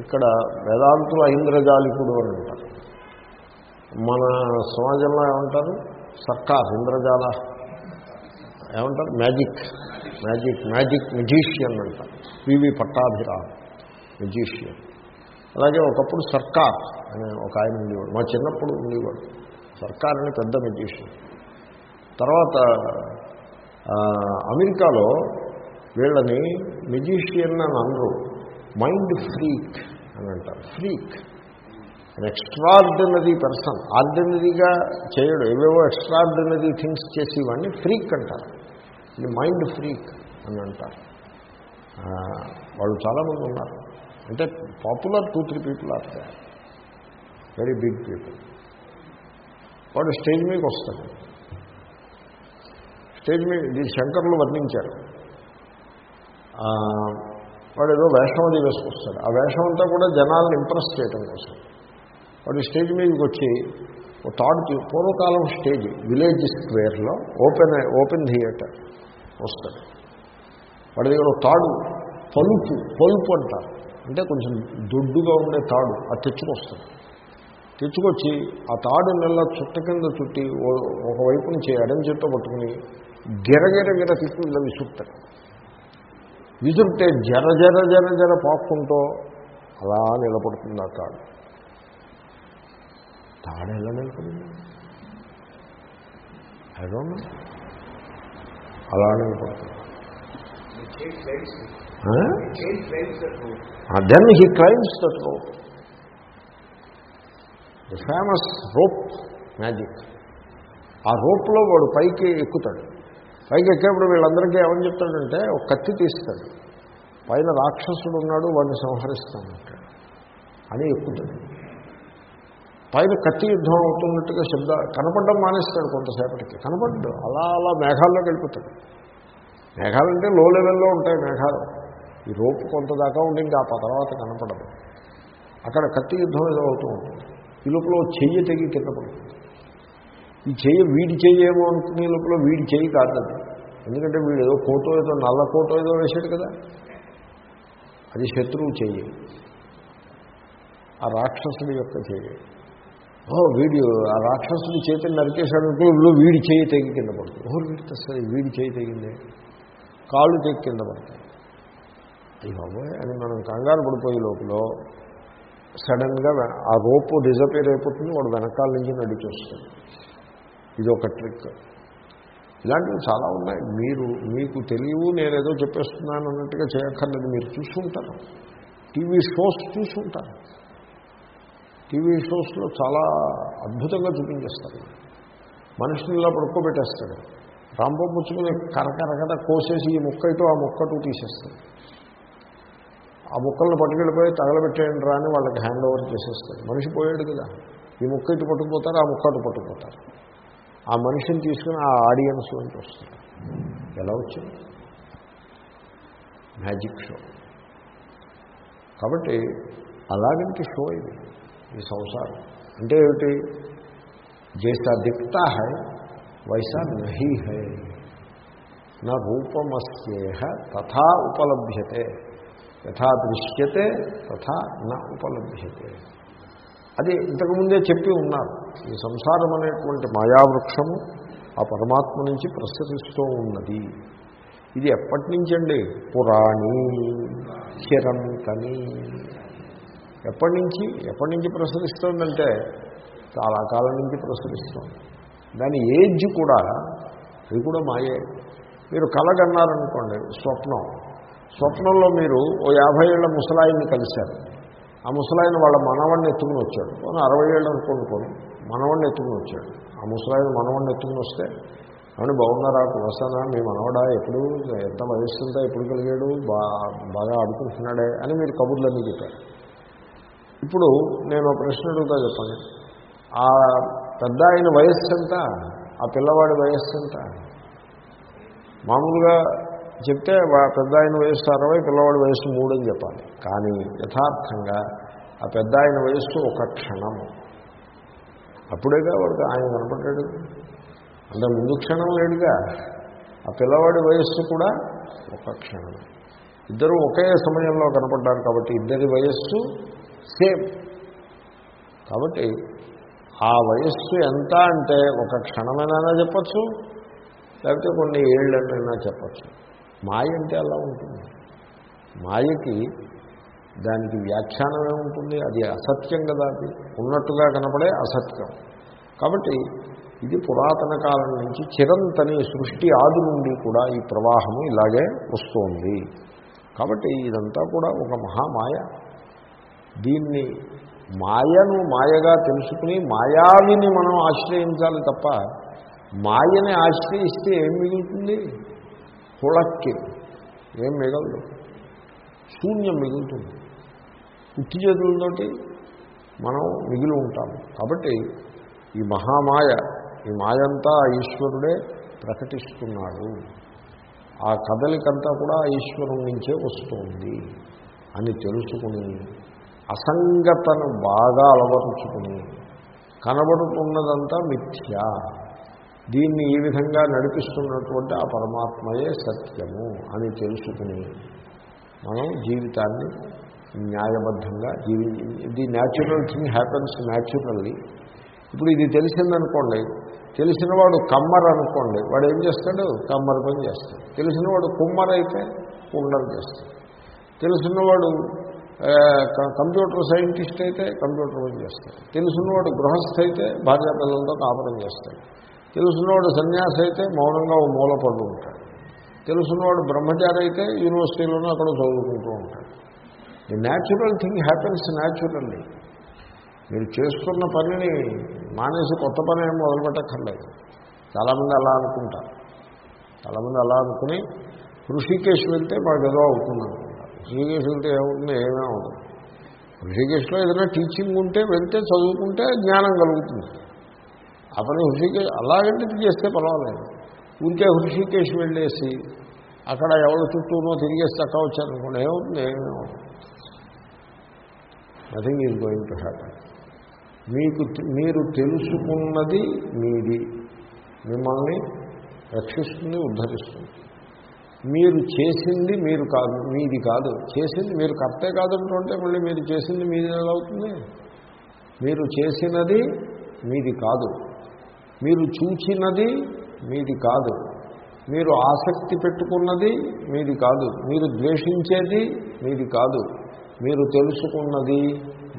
ఇక్కడ వేదాంతులు ఐంద్రజాలికుడు అని అంటారు మన సమాజంలో ఏమంటారు? సర్కార్ ఇంద్రజాల. ఏమంటారు? మ్యాజిక్. మ్యాజిక్ మ్యాజిక్ మెజీషియన్ అంటారు పివి పట్టాభిరామ్ మెజీషియన్ అలాగే ఒకప్పుడు సర్కార్ అనే ఒక ఆయన ఉండేవాడు. మా చిన్నప్పుడు ఉండేవాడు. సర్కార్ అని పెద్ద మెజీషియన్ తర్వాత అమెరికాలో వీళ్ళని మెజీషియన్ అని అనరు. మైండ్ ఫ్రీక్ అని అంటారు. ఫ్రీక్. ఎక్స్ట్రాఆర్డినరీ పర్సన్ ఆర్డినరీగా చేయడు. ఏవేవో ఎక్స్ట్రాఆర్డినరీ థింగ్స్ చేసేవాడిని ఫ్రీక్ అంటారు. ఇది మైండ్ ఫ్రీక్ అని అంటారు. వాళ్ళు చాలామంది ఉన్నారు. అంటే popular two three people are very big people వాడు స్టేజ్ మీదకి వస్తాడు. స్టేజ్ మీద ఇది శంకర్లు వర్ణించారు. వాడు ఏదో వేషం అది వేసుకొస్తాడు. ఆ వేషం అంతా కూడా జనాలను ఇంప్రెస్ చేయడం కోసం. వాడు స్టేజ్ మీదకి వచ్చి ఓ థాట్ పూర్వకాలం స్టేజ్ విలేజ్ స్క్వేర్లో ఓపెన్ ఓపెన్ థియేటర్ వస్తాడు. వాడి దగ్గర ఒక తాడు పలుపు పలుపు అంటారు. అంటే కొంచెం దొడ్డుగా ఉండే తాడు అది తెచ్చుకొస్తాడు. తెచ్చుకొచ్చి ఆ తాడు నెల చుట్ట కింద చుట్టి ఒకవైపు నుంచి ఎడం చెట్టు పట్టుకుని గిరగిర గిర తిప్పి ఇలా విసురుతాడు విసురుతే జర జర జర జర పాక్కుంటూ అలా నిలబడుతుంది ఆ తాడు. తాడు ఎలా నిలబడింది? ఐ డోంట్ నో అలా నిలబడుతుంది. Then he climbs that the famous rope magic ఆ రోప్లో వాడు పైకి ఎక్కుతాడు. పైకి ఎక్కేప్పుడు వీళ్ళందరికీ ఏమని చెప్తాడంటే ఒక కత్తి తీస్తాడు. పైన రాక్షసుడు ఉన్నాడు వాడిని సంహరిస్తానంటాడు అని ఎక్కుతాడు. పైన కత్తి యుద్ధం అవుతున్నట్టుగా శబ్ద కనపడడం మానేస్తాడు కొంతసేపటికి. కనపడ్డు. అలా అలా మేఘాల్లోకి వెళ్ళిపోతాడు. మేఘాలంటే లో లెవెల్లో ఉంటాయి మేఘాలు. ఈ రోపు కొంత దాకా ఉండి ఇంకా ఆ తర్వాత కనపడదు. అక్కడ కత్తి యుద్ధం ఏదో అవుతూ ఉంటుంది. ఈ లోపల చెయ్యి తెగి కింద పడుతుంది. ఈ చెయ్యి వీడి చెయ్యి ఏమో అనుకునే లోపల వీడి చెయ్యి కాదు ఎందుకంటే వీడు ఏదో కోటో ఏదో నల్ల కోటో ఏదో వేశాడు కదా. అది శత్రువు చెయ్యి. ఆ రాక్షసుడి యొక్క చెయ్యి. ఓ వీడి ఆ రాక్షసుడి చేతిని నరికేశాడు అనుకో వీడి చేయి తెగి కింద పడుతుంది. ఓ వీడి సరే వీడి చేయి తగ్గింది కాళ్ళు తెగి కింద పడతాయి. అయ్యి బాబోయ్ అని మనం కంగారు పడిపోయే లోపల సడన్గా ఆ రోపు డిజపేర్ అయిపోతుంది వాడు వెనకాల నుంచి నడిచి వస్తుంది ఇది ఒక ట్రిక్. ఇలాంటివి చాలా ఉన్నాయి. మీరు మీకు తెలియవు నేనేదో చెప్పేస్తున్నాను అన్నట్టుగా చేయక్కర్లేదు. మీరు చూసుకుంటారు టీవీ షోస్ చూసుకుంటారు టీవీ షోస్లో చాలా అద్భుతంగా చూపించేస్తారు. మనుషులు ఇలా పడుకోబెట్టేస్తాడు. రాంబో పుచ్చుకుని కరకరకట కోసేసి ఈ ముక్క ఆ ముక్క తీసేస్తాడు. ఆ ముక్కలను పట్టుకెళ్ళిపోయి తగలబెట్టేయండి రాని వాళ్ళకి హ్యాండ్ ఓవర్ చేసేస్తారు. మనిషి పోయాడు కదా. ఈ ముక్క ఇటు పట్టుకుపోతారు ఆ ముక్క అటు పట్టుకుపోతారు. ఆ మనిషిని తీసుకుని ఆ ఆడియన్స్ నుంచి వస్తారు. ఎలా వచ్చింది? మ్యాజిక్ షో కాబట్టి అలాగంటి షో ఇది ఈ సంసారం. అంటే ఏమిటి? జైసా దిక్తా హై వైసా నహీ హై నా రూపమస్యేహ తథా ఉపలభ్యతే యథా దృశ్యతే తథా నా ఉపలభ్యతే. అది ఇంతకుముందే చెప్పి ఉన్నారు. ఈ సంసారం అనేటువంటి మాయావృక్షము ఆ పరమాత్మ నుంచి ప్రసరిస్తూ ఉన్నది. ఇది ఎప్పటి నుంచండి? పురాణి చిరంతని ఎప్పటి నుంచి? ఎప్పటి నుంచి ప్రసరిస్తుందంటే చాలా కాలం నుంచి ప్రసరిస్తుంది. దాని ఏజ్ కూడా అది కూడా మాయే. మీరు కలగన్నారనుకోండి స్వప్నం. స్వప్నంలో మీరు ఓ యాభై ఏళ్ళ ముసలాయిని కలిశారు. ఆ ముసలాయన వాళ్ళ మనవాడిని ఎత్తుకుని వచ్చాడు. పోనీ అరవై ఏళ్ళు అనుకోండి మనవాడిని ఎత్తుకుని వచ్చాడు. ఆ ముసలాయన మనవాడిని ఎత్తుకుని వస్తే అవును బాగున్నారా? వస్తానా మీ మనవడా? ఎప్పుడు? ఎంత వయస్సుందా ఎప్పుడు కలిగాడు? బా బాగా ఆడుకుంటున్నాడే? అని మీరు కబుర్లన్నీ చెప్పారు. ఇప్పుడు నేను ఒక ప్రశ్న అడుగుతా చెప్పండి. ఆ పెద్ద ఆయన వయస్సు ఎంత? ఆ పిల్లవాడి వయస్సు ఎంత? మామూలుగా చెప్తే పెద్ద ఆయన వయస్సు అరవై పిల్లవాడి వయస్సు మూడు అని చెప్పాలి. కానీ యథార్థంగా ఆ పెద్ద ఆయన వయస్సు ఒక క్షణం. అప్పుడేగా వాడికి ఆయన కనపడ్డాడు. అంటే ముందు క్షణం లేడుగా. ఆ పిల్లవాడి వయస్సు కూడా ఒక క్షణం. ఇద్దరు ఒకే సమయంలో కనపడ్డారు కాబట్టి ఇద్దరి వయస్సు సేమ్. కాబట్టి ఆ వయస్సు ఎంత అంటే ఒక క్షణమైనా చెప్పచ్చు లేకపోతే కొన్ని ఏళ్ళైనా చెప్పచ్చు. మాయ అంటే అలా ఉంటుంది. మాయకి దానికి వ్యాఖ్యానం ఏముంటుంది అది అసత్యం కదా అది. ఉన్నట్టుగా కనపడే అసత్యం. కాబట్టి ఇది పురాతన కాలం నుంచి చిరంతని సృష్టి ఆది నుండి కూడా ఈ ప్రవాహము ఇలాగే వస్తోంది. కాబట్టి ఇదంతా కూడా ఒక మహామాయ. దీన్ని మాయను మాయగా తెలుసుకుని మాయావిని మనం ఆశ్రయించాలి తప్ప మాయని ఆశ్రయిస్తే ఏం మిగులుతుంది? హుళక్కి. ఏం మిగలదు. శూన్యం మిగులుతుంది. ఉత్తి చేతులతోటి మనం మిగిలి ఉంటాము. కాబట్టి ఈ మహామాయ ఈ మాయంతా ఈశ్వరుడే ప్రకటిస్తున్నాడు. ఆ కదలికంతా కూడా ఈశ్వరుడి నుంచే వస్తుంది అని తెలుసుకుని అసంగతను బాగా అలవరుచుకుని కనబడుతున్నదంతా మిథ్య. దీన్ని ఈ విధంగా నడిపిస్తున్నటువంటి ఆ పరమాత్మయే సత్యము అని తెలుసుకుని మనం జీవితాన్ని న్యాయబద్ధంగా జీవి the natural thing happens naturally ఇప్పుడు ఇది తెలిసిందనుకోండి తెలిసినవాడు కమ్మర్ అనుకోండి వాడు ఏం చేస్తాడు? కమ్మర్ పని చేస్తాడు. తెలిసినవాడు కుమ్మర్ అయితే కుండలు చేస్తాడు. తెలిసినవాడు కంప్యూటర్ సైంటిస్ట్ అయితే కంప్యూటర్ పని చేస్తాడు. తెలిసినవాడు గృహస్థ అయితే భార్యా పిల్లలతో కాపురం చేస్తాడు. తెలుసున్నవాడు సన్యాసి అయితే మౌనంగా ఓ మూల పడు ఉంటాడు. తెలుసున్నవాడు బ్రహ్మచారి అయితే యూనివర్సిటీలోనూ అక్కడ చదువుకుంటూ ఉంటాడు. The natural thing happens naturally మీరు చేస్తున్న పనిని మానేసి కొత్త పని ఏం మొదలుపెట్టక్కర్లేదు. చాలామంది అలా అనుకుంటారు. చాలామంది అలా అనుకుని ఋషికేశ్ వెళ్తే మాకు ఏదో అవుతుంది అనుకుంటారు. ఋషికేశ్ వెళ్తే ఏమవుతుంది ఏమీ అవుతుంది ఋషికేశ్లో ఏదైనా టీచింగ్ ఉంటే వెళ్తే చదువుకుంటే జ్ఞానం కలుగుతుంది. ఆ పని హృషికేశ్ అలాగంటే చేస్తే పర్వాలేదు. ఊరికే హృషికేశ్ వెళ్ళేసి అక్కడ ఎవరి చుట్టూనో తిరిగేసి చక్క వచ్చారనుకోండి ఏమవుతుంది? ఏమీ nothing is going to happen మీకు మీరు తెలుసుకున్నది మీది. మిమ్మల్ని రక్షిస్తుంది ఉద్ధరిస్తుంది. మీరు చేసింది మీరు కాదు మీది కాదు. చేసింది మీరు కర్తే కాదంటుంటే మళ్ళీ మీరు చేసింది మీది ఎలా అవుతుంది? మీరు చేసినది మీది కాదు. మీరు చూచినది మీది కాదు. మీరు ఆసక్తి పెట్టుకున్నది మీది కాదు. మీరు ద్వేషించేది మీది కాదు. మీరు తెలుసుకున్నది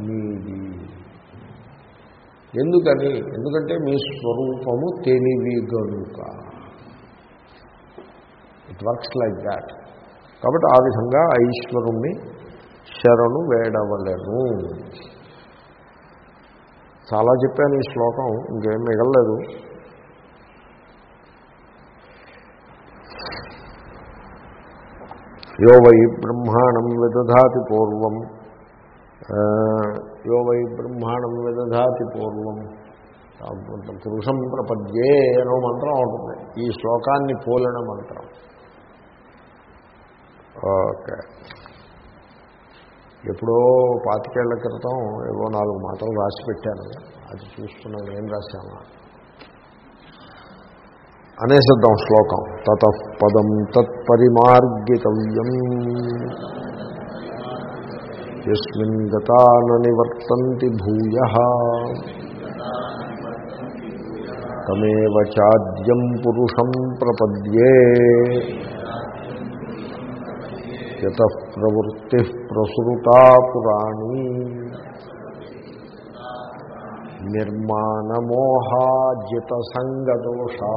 మీది. ఎందుకని? ఎందుకంటే మీ స్వరూపము తెలివి గనుక. ఇట్ వర్క్స్ లైక్ దాట్ కాబట్టి ఆ విధంగా ఆ ఈశ్వరుణ్ణి శరణు వేడవలను. చాలా చెప్పాను ఈ శ్లోకం ఇంకేం మిగలలేదు. యో వై బ్రహ్మాణం విదధాతి పూర్వం యో వై బ్రహ్మాణం విదధాతి పూర్వం. పురుషం ప్రపద్యే అనో మంత్రం ఉంటుంది ఈ శ్లోకాన్ని పోలిన మంత్రం. ఓకే. ఎప్పుడో పాతికేళ్ళ క్రితం ఏవో నాలుగు మాటలు రాసి పెట్టాను. అది చూస్తున్నాను ఏం రాశాను? అనేసిద్దాం శ్లోకం. తత పదం తత్పరిమార్గితవ్యం ఎస్మిన్ గతాన నివర్తంతి భూయ. తమేవ చాద్యం పురుషం ప్రపద్యే. యత ప్రవృత్తి ప్రసృతా పురాణీ నిర్మాణమోహాజిత సంగదోషా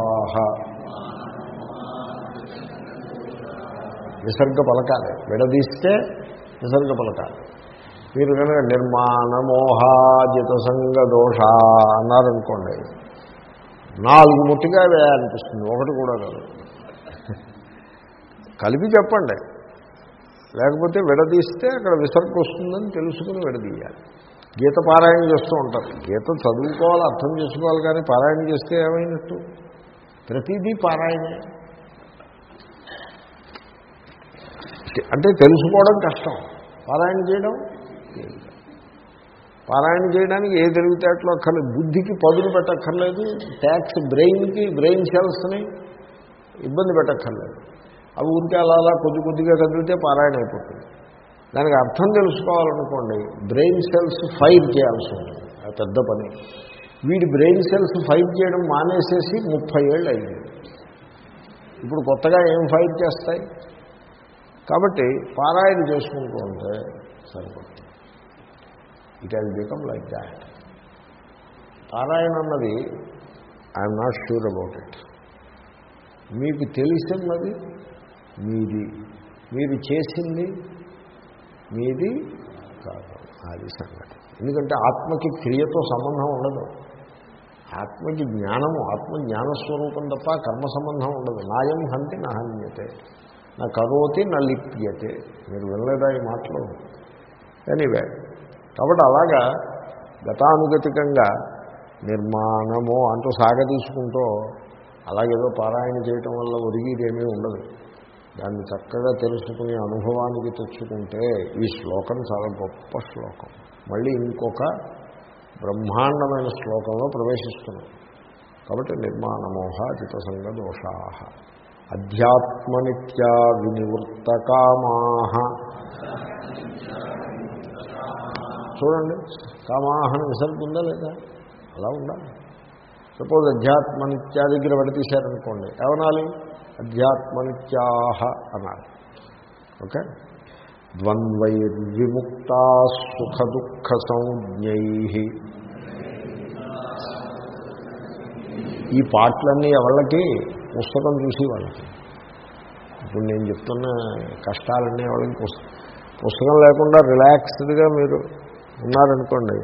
విసర్గ పలకాలి విడదీస్తే విసర్గ పలకాలి మీరు కనుక నిర్మాణమోహాజిత సంగదోష అన్నారనుకోండి నాలుగు ముట్టిగా వేయాలనిపిస్తుంది ఒకటి కూడా కాదు. కలిపి చెప్పండి. లేకపోతే విడదీస్తే అక్కడ విసర్గ వస్తుందని తెలుసుకుని విడదీయాలి. గీత పారాయణ చేస్తూ ఉంటారు. గీత చదువుకోవాలి అర్థం చేసుకోవాలి కానీ పారాయణ చేస్తే ఏమైనట్టు? ప్రతిదీ పారాయణే. అంటే తెలుసుకోవడం కష్టం. పారాయణ చేయడం పారాయణ చేయడానికి ఏ తెలివితేటలో అక్కర్లేదు. బుద్ధికి పదులు పెట్టక్కర్లేదు. ట్యాక్స్ బ్రెయిన్కి బ్రెయిన్ సెల్స్ని ఇబ్బంది పెట్టక్కర్లేదు. అవి ఊరికే అలా అలా కొద్ది కొద్దిగా కదిలితే పారాయణ అయిపోతుంది. దానికి అర్థం తెలుసుకోవాలనుకోండి బ్రెయిన్ సెల్స్ ఫైర్ చేయాల్సి ఉంటుంది. అది పెద్ద పని. వీడి బ్రెయిన్ సెల్స్ ఫైర్ చేయడం మానేసేసి ముప్పై ఏళ్ళు అయింది. ఇప్పుడు కొత్తగా ఏం ఫైర్ చేస్తాయి? కాబట్టి పారాయణ చేసుకుంటూ ఉంటే సరిపడుతుంది it has become like that పారాయణ అన్నది I'm not sure about it మీకు తెలిసినది మీది. మీరు చేసింది మీది కాదు. అది సంగతి. ఎందుకంటే ఆత్మకి క్రియతో సంబంధం ఉండదు. ఆత్మకి జ్ఞానము ఆత్మ జ్ఞానస్వరూపం తప్ప కర్మ సంబంధం ఉండదు. నాయం హంతి నా హన్యతే. నా కరోతి నా లిప్యతే. మీరు వినలేదా ఈ మాటలు? ఎనీవే కాబట్టి అలాగా గతానుగతికంగా నిర్మాణము అంటూ సాగతీసుకుంటూ అలాగేదో పారాయణ చేయటం వల్ల ఒరిగిదేమీ ఉండదు. దాన్ని చక్కగా తెలుసుకునే అనుభవానికి తెచ్చుకుంటే ఈ శ్లోకం చాలా గొప్ప శ్లోకం. మళ్ళీ ఇంకొక బ్రహ్మాండమైన శ్లోకంలో ప్రవేశిస్తున్నాం. కాబట్టి నిర్మాణమోహ చితసంగ దోషా. అధ్యాత్మనిత్యా వినివృత్తకామా. చూడండి కామాహన విసర్గుందా లేదా? అలా ఉండాలి. సపోజ్ అధ్యాత్మనిత్యా దగ్గర పడితీశారనుకోండి ఏమనాలి? అధ్యాత్మనిత్యాహ అన్నారు ఓకే? ద్వంద్వైర్విముక్త సుఖ దుఃఖ సంజ్ఞై ఈ పాటలన్నీ ఎవళ్ళకి? పుస్తకం చూసి వాళ్ళకి. ఇప్పుడు నేను చెప్తున్న కష్టాలన్నీ వాళ్ళకి పుస్తకం పుస్తకం లేకుండా రిలాక్స్డ్గా మీరు ఉన్నారనుకోండి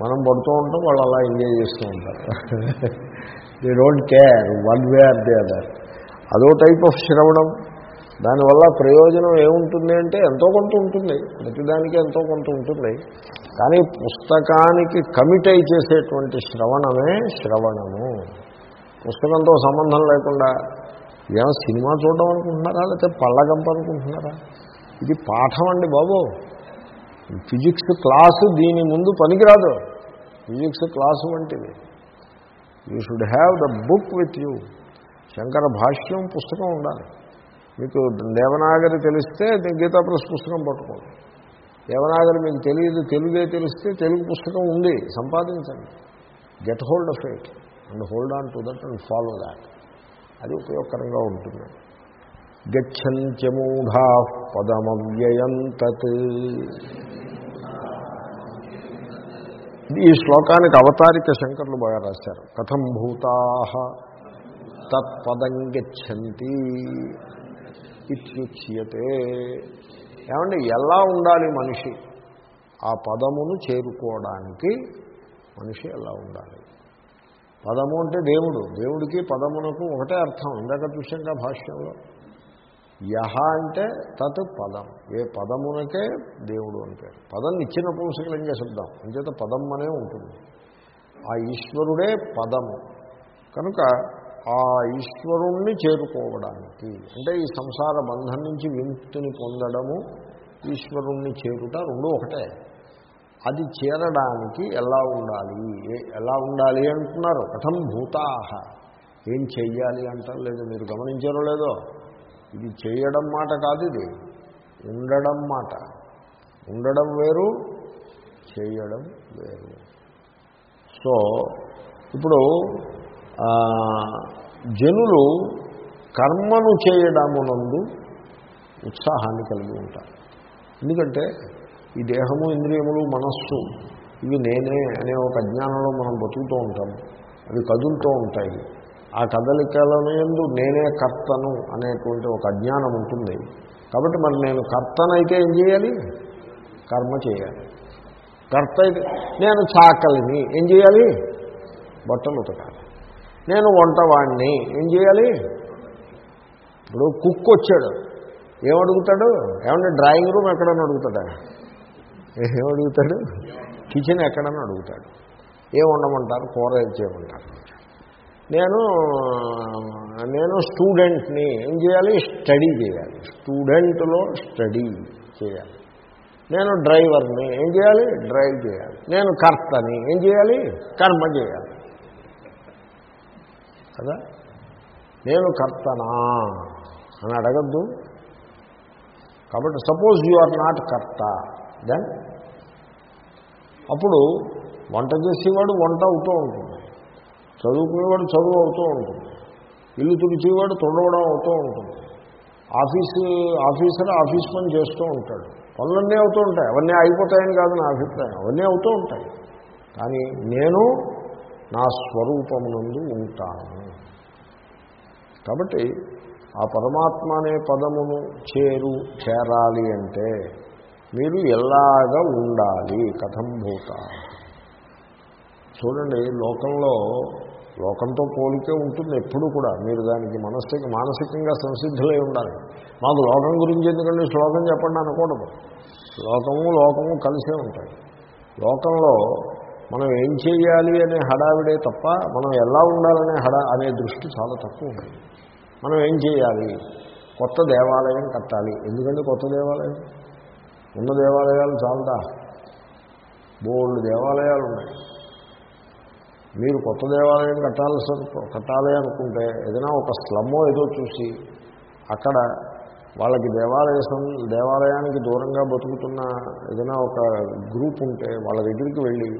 మనం పడుతూ ఉంటాం వాళ్ళు అలా ఎంజాయ్ చేస్తూ ఉంటారు. They don't care one way or the other అదో టైప్ ఆఫ్ శ్రవణం. దానివల్ల ప్రయోజనం ఏముంటుంది అంటే ఎంతో కొంత ఉంటుంది. ప్రతిదానికి ఎంతో కొంత ఉంటుంది. కానీ పుస్తకానికి కమిట్ అయి చేసేటువంటి శ్రవణమే శ్రవణము. పుస్తకంతో సంబంధం లేకుండా ఏమో సినిమా చూడడం అనుకుంటున్నారా? లేకపోతే పళ్ళగంప అనుకుంటున్నారా? ఇది పాఠం అండి బాబు. ఫిజిక్స్ క్లాసు దీని ముందు పనికిరాదు. ఫిజిక్స్ క్లాసు వంటిది. You should have the book with you. Shankara భాష్యం పుస్తకం ఉండాలి. మీకు దేవనాగరి తెలిస్తే గీతా ప్రెస్ పుస్తకం పట్టుకోండి. దేవనాగరి మీకు తెలియదు తెలుగే తెలిస్తే తెలుగు పుస్తకం ఉంది సంపాదించండి. Get hold of it and hold on to that and follow that అది ఉపయోగకరంగా ఉంటుంది. గచ్చంత్యమూఢా పదమవ్యయం తత్ ఈ శ్లోకానికి అవతారిక శంకర్లు బాగా రాశారు. కథం భూతా తత్పదం గచ్చంతి ఇత్యుచ్యతే. ఏమంటే ఎలా ఉండాలి మనిషి? ఆ పదమును చేరుకోవడానికి మనిషి ఎలా ఉండాలి? పదము అంటే దేవుడు. దేవుడికి పదమునకు ఒకటే అర్థం. ఇందాక చూసాక భాష్యంలో. యహ అంటే తత్ పదం. ఏ పదమునకే దేవుడు అని పేరు పదం ఇచ్చిన పుంసకలింగ శబ్దం అంచేత పదం అనే ఉంటుంది. ఆ ఈశ్వరుడే పదము కనుక ఆ ఈశ్వరుణ్ణి చేరుకోవడానికి అంటే ఈ సంసార బంధం నుంచి విముక్తిని పొందడము ఈశ్వరుణ్ణి చేరుట రెండు ఒకటే. అది చేరడానికి ఎలా ఉండాలి? ఎలా ఉండాలి అంటున్నారు? కథం భూతాహ. ఏం చెయ్యాలి అంటారు? లేదు మీరు గమనించారో లేదో? ఇది చేయడం మాట కాదు ఇది. ఉండడం మాట. ఉండడం వేరు చేయడం వేరు. సో ఇప్పుడు జనులు కర్మను చేయడమునందు ఉత్సాహాన్ని కలిగి ఉంటారు. ఎందుకంటే ఈ దేహము ఇంద్రియములు మనస్సు ఇవి నేనే అనే ఒక అజ్ఞానంలో మనం బతుకుతూ ఉంటాము. అవి కదులుతూ ఉంటాయి. ఆ కదలికలను ఎందు నేనే కర్తను అనేటువంటి ఒక అజ్ఞానం ఉంటుంది. కాబట్టి మరి నేను కర్తనైతే ఏం చేయాలి? కర్మ చేయాలి. కర్త అయితే నేను చాకలిని ఏం చేయాలి? బట్టలు ఉతకాలి నేను వంటవాణ్ణి ఏం చేయాలి? ఇప్పుడు కుక్ వచ్చాడు. ఏమడుగుతాడు? ఏమంటే డ్రాయింగ్ రూమ్ ఎక్కడన్నా అడుగుతాడా? ఏమడుగుతాడు? కిచెన్ ఎక్కడన్నా అడుగుతాడు. ఏం వండమంటారు? కూర చేయమంటారు? నేను నేను స్టూడెంట్ని ఏం చేయాలి? స్టడీ చేయాలి. స్టూడెంట్లో స్టడీ చేయాలి. నేను డ్రైవర్ని ఏం చేయాలి? డ్రైవ్ చేయాలి. నేను కర్తని ఏం చేయాలి? కర్మ చేయాలి. కదా? నేను కర్తనా అని అడగద్దు. కాబట్టి సపోజ్ యు ఆర్ నాట్ కర్త దెన్ అప్పుడు వంట చేసేవాడు వంట అవుతూ ఉంటుంది. చదువుకునేవాడు చదువు అవుతూ ఉంటుంది. ఇల్లు తుడిచేవాడు తుడవడం అవుతూ ఉంటుంది. ఆఫీసు ఆఫీసర్ ఆఫీస్ పని చేస్తూ ఉంటాడు. పనులన్నీ అవుతూ ఉంటాయి. అవన్నీ అయిపోతాయని కాదు నా అభిప్రాయం. అవన్నీ అవుతూ ఉంటాయి. కానీ నేను నా స్వరూపమునందు ఉంటాను. కాబట్టి ఆ పరమాత్మ అనే పదమును చేరు చేరాలి అంటే మీరు ఎలాగా ఉండాలి కథం భూత. చూడండి లోకంలో లోకంతో పోలికే ఉంటుంది ఎప్పుడు కూడా. మీరు దానికి మనస్సుకి మానసికంగా సంసిద్ధులై ఉండాలి. మాకు లోకం గురించి ఎందుకంటే శ్లోకం చెప్పండి అనకూడదు. లోకము లోకము కలిసే ఉంటాయి. లోకంలో మనం ఏం చేయాలి అనే హడావిడే తప్ప మనం ఎలా ఉండాలనే హడా అనే దృష్టి చాలా తక్కువ ఉంది మనం ఏం చేయాలి కొత్త దేవాలయం కట్టాలి. ఎందుకంటే కొత్త దేవాలయం? ఉన్న దేవాలయాలు చాలా బోల్డ్ దేవాలయాలు ఉన్నాయి. మీరు కొత్త దేవాలయం కట్టాల్సి కట్టాలి అనుకుంటే ఏదైనా ఒక స్లమ్మో ఏదో చూసి అక్కడ వాళ్ళకి దేవాలయ దేవాలయానికి దూరంగా బతుకుతున్న ఏదైనా ఒక గ్రూప్ ఉంటే వాళ్ళ దగ్గరికి వెళ్ళి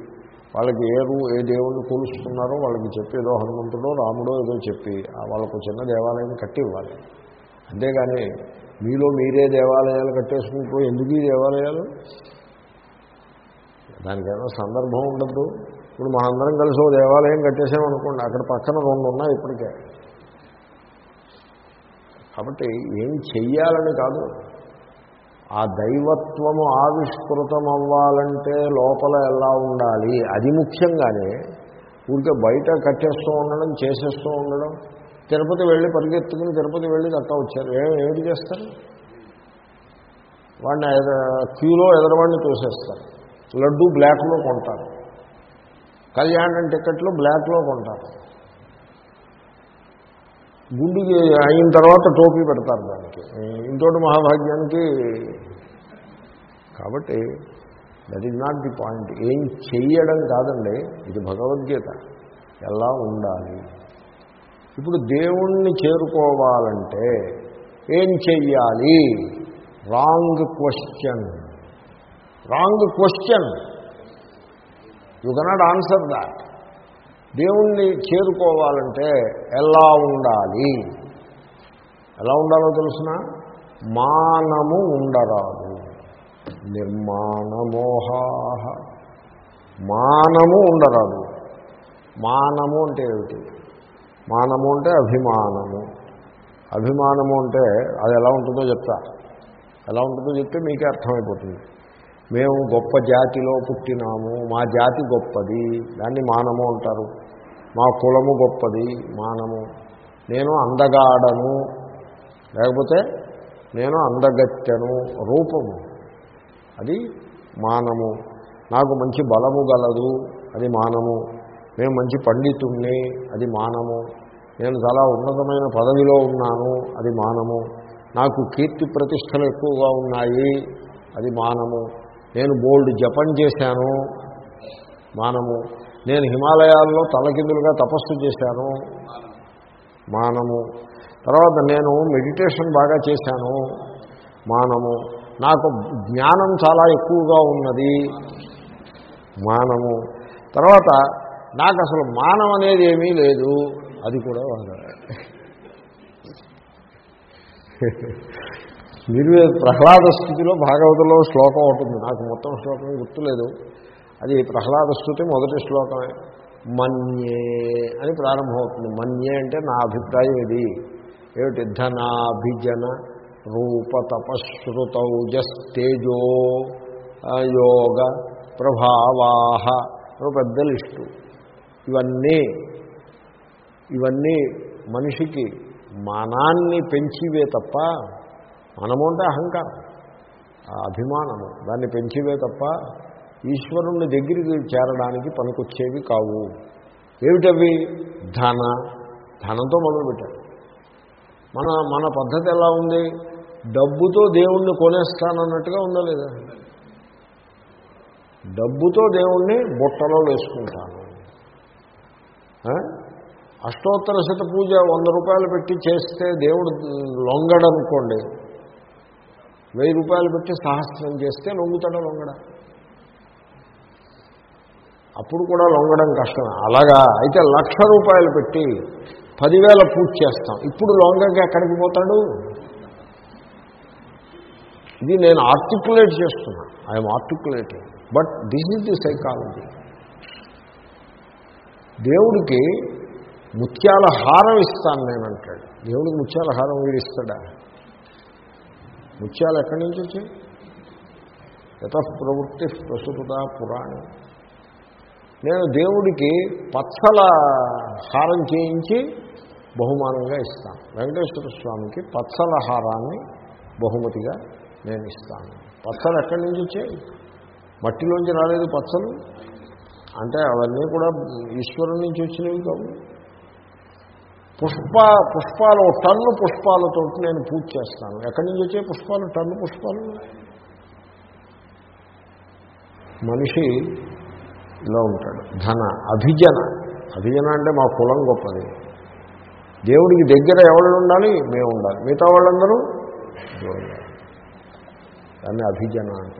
వాళ్ళకి ఏ రూ ఏ దేవుణ్ణి కూలుస్తున్నారో వాళ్ళకి చెప్పి ఏదో హనుమంతుడో రాముడో ఏదో చెప్పి వాళ్ళకు చిన్న దేవాలయం కట్టి ఇవ్వాలి అంతేగాని మీలో మీరే దేవాలయాలు కట్టేసుకుంటూ ఎందుకు ఈ దేవాలయాలు? దానికేమో సందర్భం ఉండద్దు. ఇప్పుడు మా అందరం కలిసి ఓ దేవాలయం కట్టేసామనుకోండి అక్కడ పక్కన రెండు ఉన్నాయి ఇప్పటికే. కాబట్టి ఏం చెయ్యాలని కాదు. ఆ దైవత్వము ఆవిష్కృతం అవ్వాలంటే లోపల ఎలా ఉండాలి? అది ముఖ్యంగానే ఊరికే బయట కట్టేస్తూ ఉండడం చేసేస్తూ ఉండడం తిరుపతి వెళ్ళి పరిగెత్తుకుని తిరుపతి వెళ్ళి దక్కా వచ్చారు. ఏ ఏమిటి చేస్తారు? వాడిని క్యూలో ఎదరవాడిని తోసేస్తారు. లడ్డు బ్లాక్లో కొంటారు. కళ్యాణం టికెట్లు బ్లాక్లో కొంటారు. గుండుకి అయిన తర్వాత టోపీ పెడతారు దానికి. ఇంతోటి మహాభాగ్యానికి కాబట్టి that is not the point ఏం చెయ్యడం కాదండి ఇది భగవద్గీత. ఎలా ఉండాలి? ఇప్పుడు దేవుణ్ణి చేరుకోవాలంటే ఏం చెయ్యాలి? Wrong question wrong question you cannot answer that. దేవుణ్ణి చేరుకోవాలంటే ఎలా ఉండాలి? ఎలా ఉండాలో తెలుసిన? మానము ఉండరాదు. నిర్మాణమోహా మానము ఉండరాదు. మానము అంటే ఏమిటి? మానము అంటే అభిమానము. అభిమానము అంటే అది ఎలా ఉంటుందో చెప్తా. ఎలా ఉంటుందో చెప్తే మీకే అర్థమైపోతుంది. మేము గొప్ప జాతిలో పుట్టినాము మా జాతి గొప్పది దాన్ని మానము అంటారు. మా కులము గొప్పది మానము. నేను అందగాడను లేకపోతే నేను అందగత్తెను రూపము. అది మానము. నాకు మంచి బలము గలదు అది మానము. నేను మంచి పండితుణ్ణి అది మానము. నేను చాలా ఉన్నతమైన పదవిలో ఉన్నాను అది మానము. నాకు కీర్తి ప్రతిష్టలు ఎక్కువగా ఉన్నాయి అది మానము. నేను బోల్డ్ జపం చేశాను మానము. నేను హిమాలయాల్లో తలకిందులుగా తపస్సు చేశాను మానము. తర్వాత నేను మెడిటేషన్ బాగా చేశాను మానము. నాకు జ్ఞానం చాలా ఎక్కువగా ఉన్నది మానము. తర్వాత నాకు అసలు మానం అనేది ఏమీ లేదు అది కూడా వాడాలి నిర్వే ప్రహ్లాద స్థితిలో భాగవతంలో శ్లోకం ఉంటుంది. నాకు మొత్తం శ్లోకం గుర్తులేదు. అది ప్రహ్లాద స్థుతి మొదటి శ్లోకమే. మన్యే అని ప్రారంభమవుతుంది. మన్యే అంటే నా అభిప్రాయం ఇది. ఏమిటి? ధనాభిజన రూప తపశ్రుతౌజస్తేజో యోగ ప్రభావాహ పెద్ద లిస్టు. ఇవన్నీ ఇవన్నీ మనిషికి మానాన్ని పెంచివే తప్ప మనము అంటే అహంకారం అభిమానము. దాన్ని పెంచివే తప్ప ఈశ్వరుణ్ణి దగ్గరికి చేరడానికి పనికొచ్చేవి కావు. ఏమిటవి? ధన. ధనంతో మొదలుపెట్టారు మన మన పద్ధతి ఎలా ఉంది? డబ్బుతో దేవుణ్ణి కొనేస్తానన్నట్టుగా ఉందా లేదా? డబ్బుతో దేవుణ్ణి బుట్టలో వేసుకుంటాను. అష్టోత్తర శత పూజ వంద రూపాయలు పెట్టి చేస్తే దేవుడు లొంగడనుకోండి వెయ్యి రూపాయలు పెట్టి సహస్రం చేస్తే లొంగుతాడా లొంగడా. అప్పుడు కూడా లొంగడం కష్టం. అలాగా అయితే లక్ష రూపాయలు పెట్టి పదివేల పూజ చేస్తాం. ఇప్పుడు లొంగకి ఎక్కడికి పోతాడు? ఇది నేను ఆర్టికులేట్ చేస్తున్నా. I'm articulating but this is the psychology దేవుడికి ముత్యాల హారం ఇస్తాను నేను అంటాడు దేవుడికి ముత్యాల హారం వీడిస్తాడా ముత్యాలు ఎక్కడి నుంచి వచ్చాయి? యత ప్రవృత్తి ప్రసుత పురాణం. నేను దేవుడికి పచ్చల హారం చేయించి బహుమానంగా ఇస్తాను. వెంకటేశ్వర స్వామికి పచ్చల హారాన్ని బహుమతిగా నేను ఇస్తాను. పచ్చలు ఎక్కడి నుంచి వచ్చాయి? మట్టిలోంచి రాలేదు పచ్చలు? అంటే అవన్నీ కూడా ఈశ్వరుని నుంచి వచ్చినవి కావు. పుష్ప పుష్పాలు టన్ను పుష్పాలతో నేను పూజ చేస్తాను. ఎక్కడి నుంచి వచ్చే పుష్పాలు? టన్ను పుష్పాలు? మనిషి ఇలా ఉంటాడు. ధన అభిజన. అభిజన అంటే మా కులం గొప్పది. దేవుడికి దగ్గర ఎవరు ఉండాలి? మేము ఉండాలి. మిగతా వాళ్ళందరూ దాన్ని అభిజన అంట.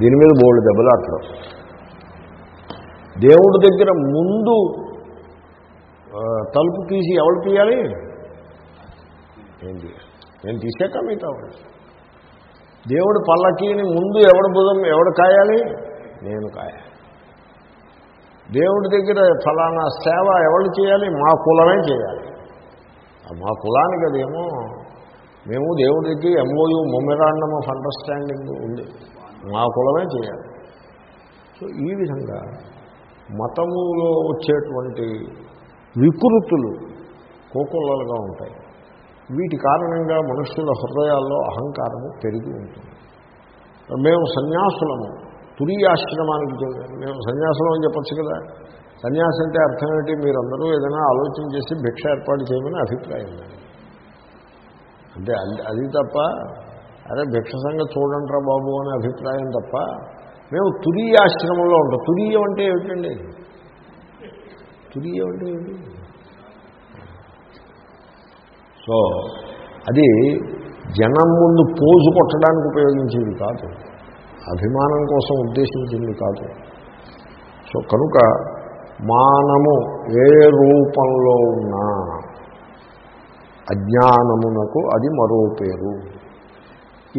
దీని మీద బోల్డ్ దెబ్బలు అట్లా దేవుడి దగ్గర ముందు తలుపు తీసి ఎవరు తీయాలి? నేను తీయాలి నేను తీసాక మిగతా దేవుడు పల్లకీని ముందు ఎవడు బుధం ఎవడు కాయాలి? నేను కాయాలి. దేవుడి దగ్గర ఫలానా సేవ ఎవరు చేయాలి? మా కులమే చేయాలి. మా కులానికి అదేమో మేము దేవుడి దగ్గర ఎంఓయు మొమెరాండమ్ ఆఫ్ అండర్స్టాండింగ్ ఉంది. మా కులమే చేయాలి. సో ఈ విధంగా మతములో వచ్చేటువంటి వికృతులు కోకొల్లలుగా ఉంటాయి. వీటి కారణంగా మనుషుల హృదయాల్లో అహంకారము పెరిగి ఉంటుంది. మేము సన్యాసులము. తురియాశ్రమానికి చెంది- మేము సన్యాసులం అని చెప్పచ్చు కదా. సన్యాసం అంటే అర్థం ఏంటి? మీరందరూ ఏదైనా ఆలోచన చేసి భిక్ష ఏర్పాటు చేయమని అభిప్రాయం. అంటే అది- అది తప్ప అరే భిక్ష సంగతి చూడండిరా బాబు అనే అభిప్రాయం తప్ప మేము తురీయాశ్రమంలో ఉంటాం. తురీయం అంటే ఏమిటండి? తురీయం అంటే ఏమిటి? సో అది జనం ముందు పోజు కొట్టడానికి ఉపయోగించేది కాదు. అభిమానం కోసం ఉద్దేశించింది కాదు. సో కనుక మానము ఏ రూపంలో ఉన్నా అజ్ఞానమునకు అది మరో పేరు.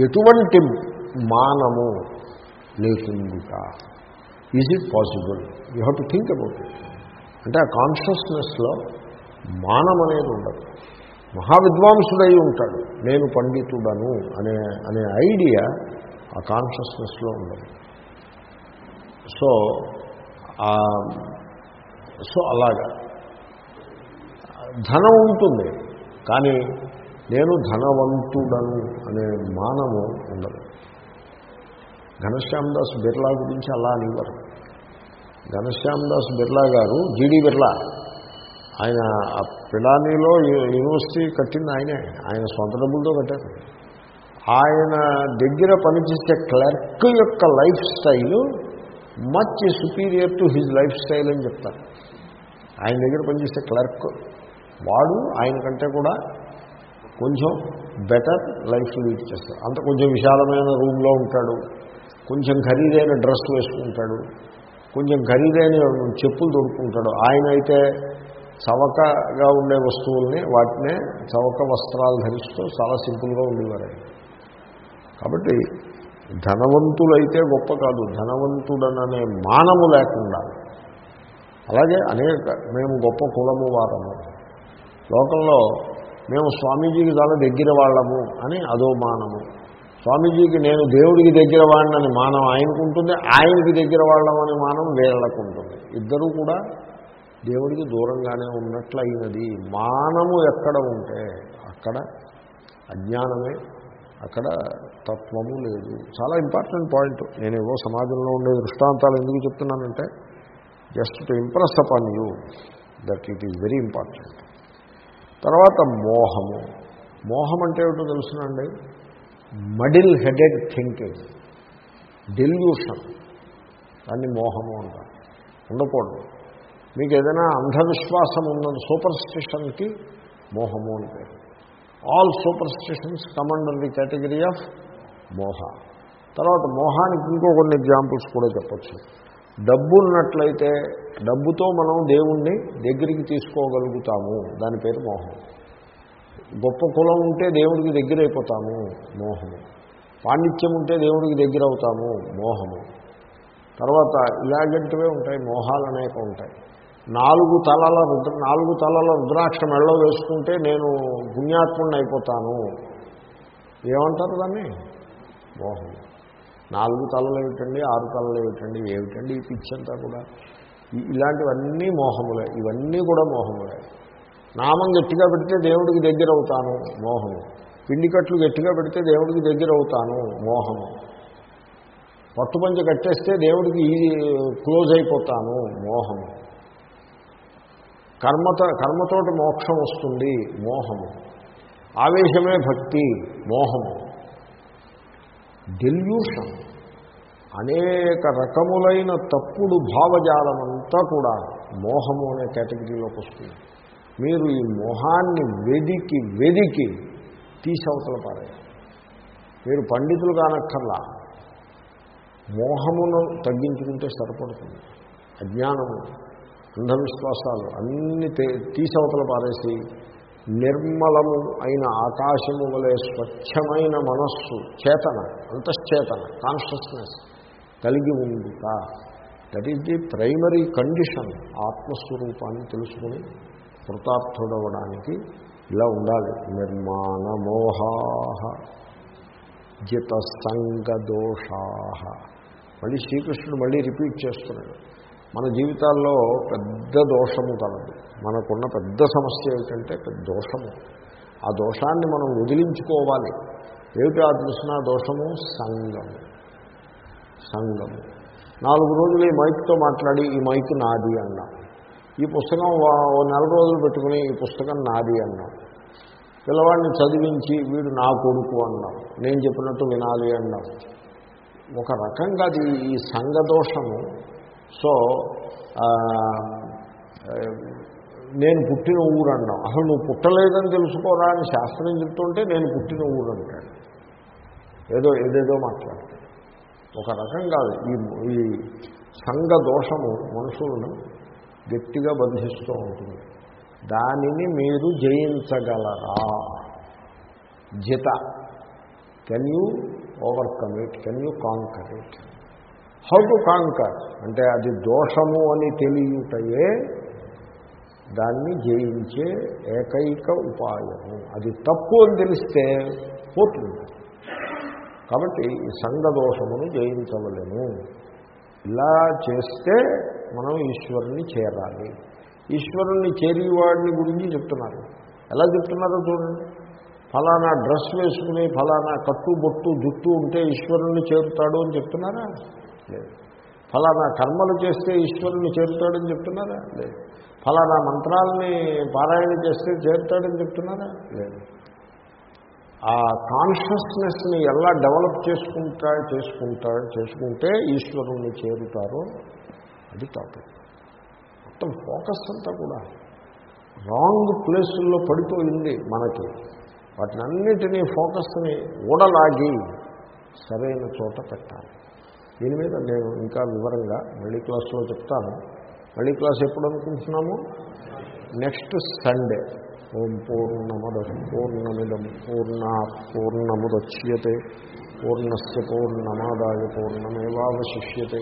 ఎటువంటి మానము లేకుండుట is it possible you have to think about it అంటే ఆ కాన్షియస్నెస్లో మానం అనేది ఉండదు. మహావిద్వాంసుడై ఉంటాడు. నేను పండితుడను అనే అనే ఐడియా ఆ కాన్షియస్నెస్లో ఉండదు. సో సో అలాగా. ధనం ఉంటుంది. కానీ నేను ధనవంతుడను అనే మానము ఉండదు. ఘనశ్యామదాస్ బిర్లా గురించి అలా అనేవారు. ఘనశ్యామదాస్ బిర్లా గారు జీడి బిర్లా. ఆయన ఆ యూనివర్సిటీ కట్టింది ఆయనే. ఆయన సొంత డబ్బులతో కట్టారు. ఆయన దగ్గర పనిచేసే క్లర్క్ యొక్క life style much superior to his life style అని చెప్తారు. ఆయన దగ్గర పనిచేసే క్లర్క్ వాడు ఆయన కంటే కూడా కొంచెం బెటర్ లైఫ్ లీడ్ చేస్తాడు అంత కొంచెం విశాలమైన రూమ్లో ఉంటాడు. కొంచెం ఖరీదైన డ్రెస్ వేసుకుంటాడు. కొంచెం ఖరీదైన చెప్పులు దొరుకుంటాడు ఆయన అయితే చవకగా ఉండే వస్తువుల్ని వాటినే చవక వస్త్రాలు ధరిస్తూ చాలా సింపుల్గా ఉండేవారు. కాబట్టి ధనవంతులైతే గొప్ప కాదు. ధనవంతుడననే మానము లేకుండా. అలాగే అనేక మేము గొప్ప కులము వారము. లోకంలో మేము స్వామీజీకి చాలా దగ్గర వాళ్ళము అని అదో మానము స్వామీజీకి నేను దేవుడికి దగ్గర వాడినని మానం ఆయనకుంటుంది ఆయనకి దగ్గర వాళ్ళమని మానం వీళ్ళకు ఉంటుంది ఇద్దరూ కూడా దేవుడికి దూరంగానే ఉన్నట్లయినది. మానము ఎక్కడ ఉంటే అక్కడ అజ్ఞానమే అక్కడ తత్వము లేదు. చాలా ఇంపార్టెంట్ పాయింట్. నేను ఏవో సమాజంలో ఉండే దృష్టాంతాలు ఎందుకు చెప్తున్నానంటే just to impress upon you that it is very important. తర్వాత మోహము. మోహం అంటే ఏమిటో తెలుసునండి? మడిల్ హెడెడ్ థింకింగ్ డెల్యూషన్ దాన్ని మోహము అంటారు. ఉండకూడదు. మీకు ఏదైనా అంధవిశ్వాసం ఉన్నది సూపర్ స్టిషన్కి మోహము అని పేరు. All superstitions come under the category of మోహ. తర్వాత మోహానికి ఇంకో కొన్ని ఎగ్జాంపుల్స్ కూడా చెప్పచ్చు. డబ్బు ఉన్నట్లయితే డబ్బుతో మనం దేవుణ్ణి దగ్గరికి తీసుకోగలుగుతాము. దాని పేరు మోహం. గొప్ప కులం ఉంటే దేవుడికి దగ్గర అయిపోతాము మోహము. పాండిత్యం ఉంటే దేవుడికి దగ్గర అవుతాము మోహము. తర్వాత ఇలాగంటివే ఉంటాయి మోహాలు అనేక ఉంటాయి. నాలుగు తలల రుద్ర నాలుగు తలల రుద్రాక్ష మెళ్ళ వేసుకుంటే నేను పుణ్యాత్ముడిని అయిపోతాను. ఏమంటారు దాన్ని? మోహం నాలుగు తలలు ఏమిటండి ఆరు తలలు ఏమిటండి ఏమిటండి ఈ పిచ్చంతా కూడా? ఇలాంటివన్నీ మోహములే ఇవన్నీ కూడా మోహములే. నామం గట్టిగా పెడితే దేవుడికి దగ్గర అవుతాను మోహము పిండికట్లు గట్టిగా పెడితే దేవుడికి దగ్గర అవుతాను మోహము. పట్టుపంచ కట్టేస్తే దేవుడికి క్లోజ్ అయిపోతాను మోహము. కర్మత కర్మతోటి మోక్షం వస్తుంది మోహము. ఆవేశమే భక్తి మోహము. డెల్యూషన్ అనేక రకములైన తప్పుడు భావజాలమంతా కూడా మోహము అనే కేటగిరీలోకి వస్తుంది. మీరు ఈ మొహాన్ని వెదికి వెదికి తీసవతల పారాయి మీరు పండితులు కానక్కర్లా. మోహమును తగ్గించుకుంటే సరిపడుతుంది. అజ్ఞానము అంధవిశ్వాసాలు అన్ని తీసవతల పారేసి నిర్మలము అయిన ఆకాశము వలె స్వచ్ఛమైన మనస్సు చేతన అంతశ్చేతన కాన్షియస్నెస్ కలిగి ఉండుట. That is the primary condition ఆత్మస్వరూపాన్ని తెలుసుకుని కృతార్థుడవడానికి ఇలా ఉండాలి. నిర్మాణ మోహా జిత సంగదోషా మళ్ళీ శ్రీకృష్ణుడు మళ్ళీ రిపీట్ చేస్తున్నాడు. మన జీవితాల్లో పెద్ద దోషము కలదు. మనకున్న పెద్ద సమస్య ఏమిటంటే పెద్ద దోషము. ఆ దోషాన్ని మనం వదిలించుకోవాలి. ఏమిటి ఆ తెలిసిన దోషము సంగము. సంగము. నాలుగు రోజులు ఈ మైక్తో మాట్లాడి ఈ మైక్ నాది అన్నా. ఈ పుస్తకం వా- ఓ నెల రోజులు పెట్టుకుని ఈ పుస్తకం నాది అన్నాం పిల్లవాడిని చదివించి వీడు నా కొడుకు అన్నాం నేను చెప్పినట్టు వినాలి అన్నాం ఒక రకంగా అది ఈ సంఘదోషము సో నేను పుట్టిన ఊరు అన్నాం అసలు నువ్వు పుట్టలేదని తెలుసుకోరా అని శాస్త్రం చెప్తుంటే నేను పుట్టిన ఊరు అంటాడు. ఏదో ఏదేదో మాట్లాడతాడు ఒక రకంగా ఈ ఈ సంఘ దోషము మనుషులను గట్టిగా బంధిస్తూ ఉంటుంది. దానిని మీరు జయించగలరా? జిత. Can you overcome it can you conquer it how to conquer అంటే అది దోషము అని తెలియటయే దాన్ని జయించే ఏకైక ఉపాయము. అది తప్పు అని తెలిస్తే పోతుంది. కాబట్టి ఈ సంఘదోషమును జయించవలేము ఇలా చేస్తే మనం ఈశ్వరుని చేరాలి. ఈశ్వరుణ్ణి చేరేవాడిని గురించి చెప్తున్నారు. ఎలా చెప్తున్నారో చూడండి. ఫలానా డ్రెస్ వేసుకుని ఫలానా కట్టు బొట్టు జుట్టు ఉంటే ఈశ్వరుణ్ణి చేరుతాడు అని చెప్తున్నారా? లేదు. ఫలానా కర్మలు చేస్తే ఈశ్వరుణ్ణి చేరుతాడని చెప్తున్నారా? లేదు. ఫలానా మంత్రాలని పారాయణ చేస్తే చేరుతాడని చెప్తున్నారా? లేదు. ఆ కాన్షియస్నెస్ని ఎలా డెవలప్ చేసుకుంటా చేసుకుంటా చేసుకుంటే ఈశ్వరుణ్ణి చేరుతారో? అది టాపిక్ మొత్తం ఫోకస్ అంతా కూడా రాంగ్ ప్లేసుల్లో పడిపోయింది మనకి. వాటిని అన్నిటినీ ఫోకస్ని ఊడలాగి సరైన చోట పెట్టాలి. దీని మీద నేను ఇంకా వివరంగా మళ్ళీ క్లాస్లో చెప్తాను. మళ్ళీ క్లాస్ ఎప్పుడు అనుకుంటున్నాము? Next Sunday. ఓం పూర్ణమద పూర్ణమిదం పూర్ణ పూర్ణముద్యతే. పూర్ణస్ పూర్ణమాదాయ పూర్ణమేవాశిష్యతే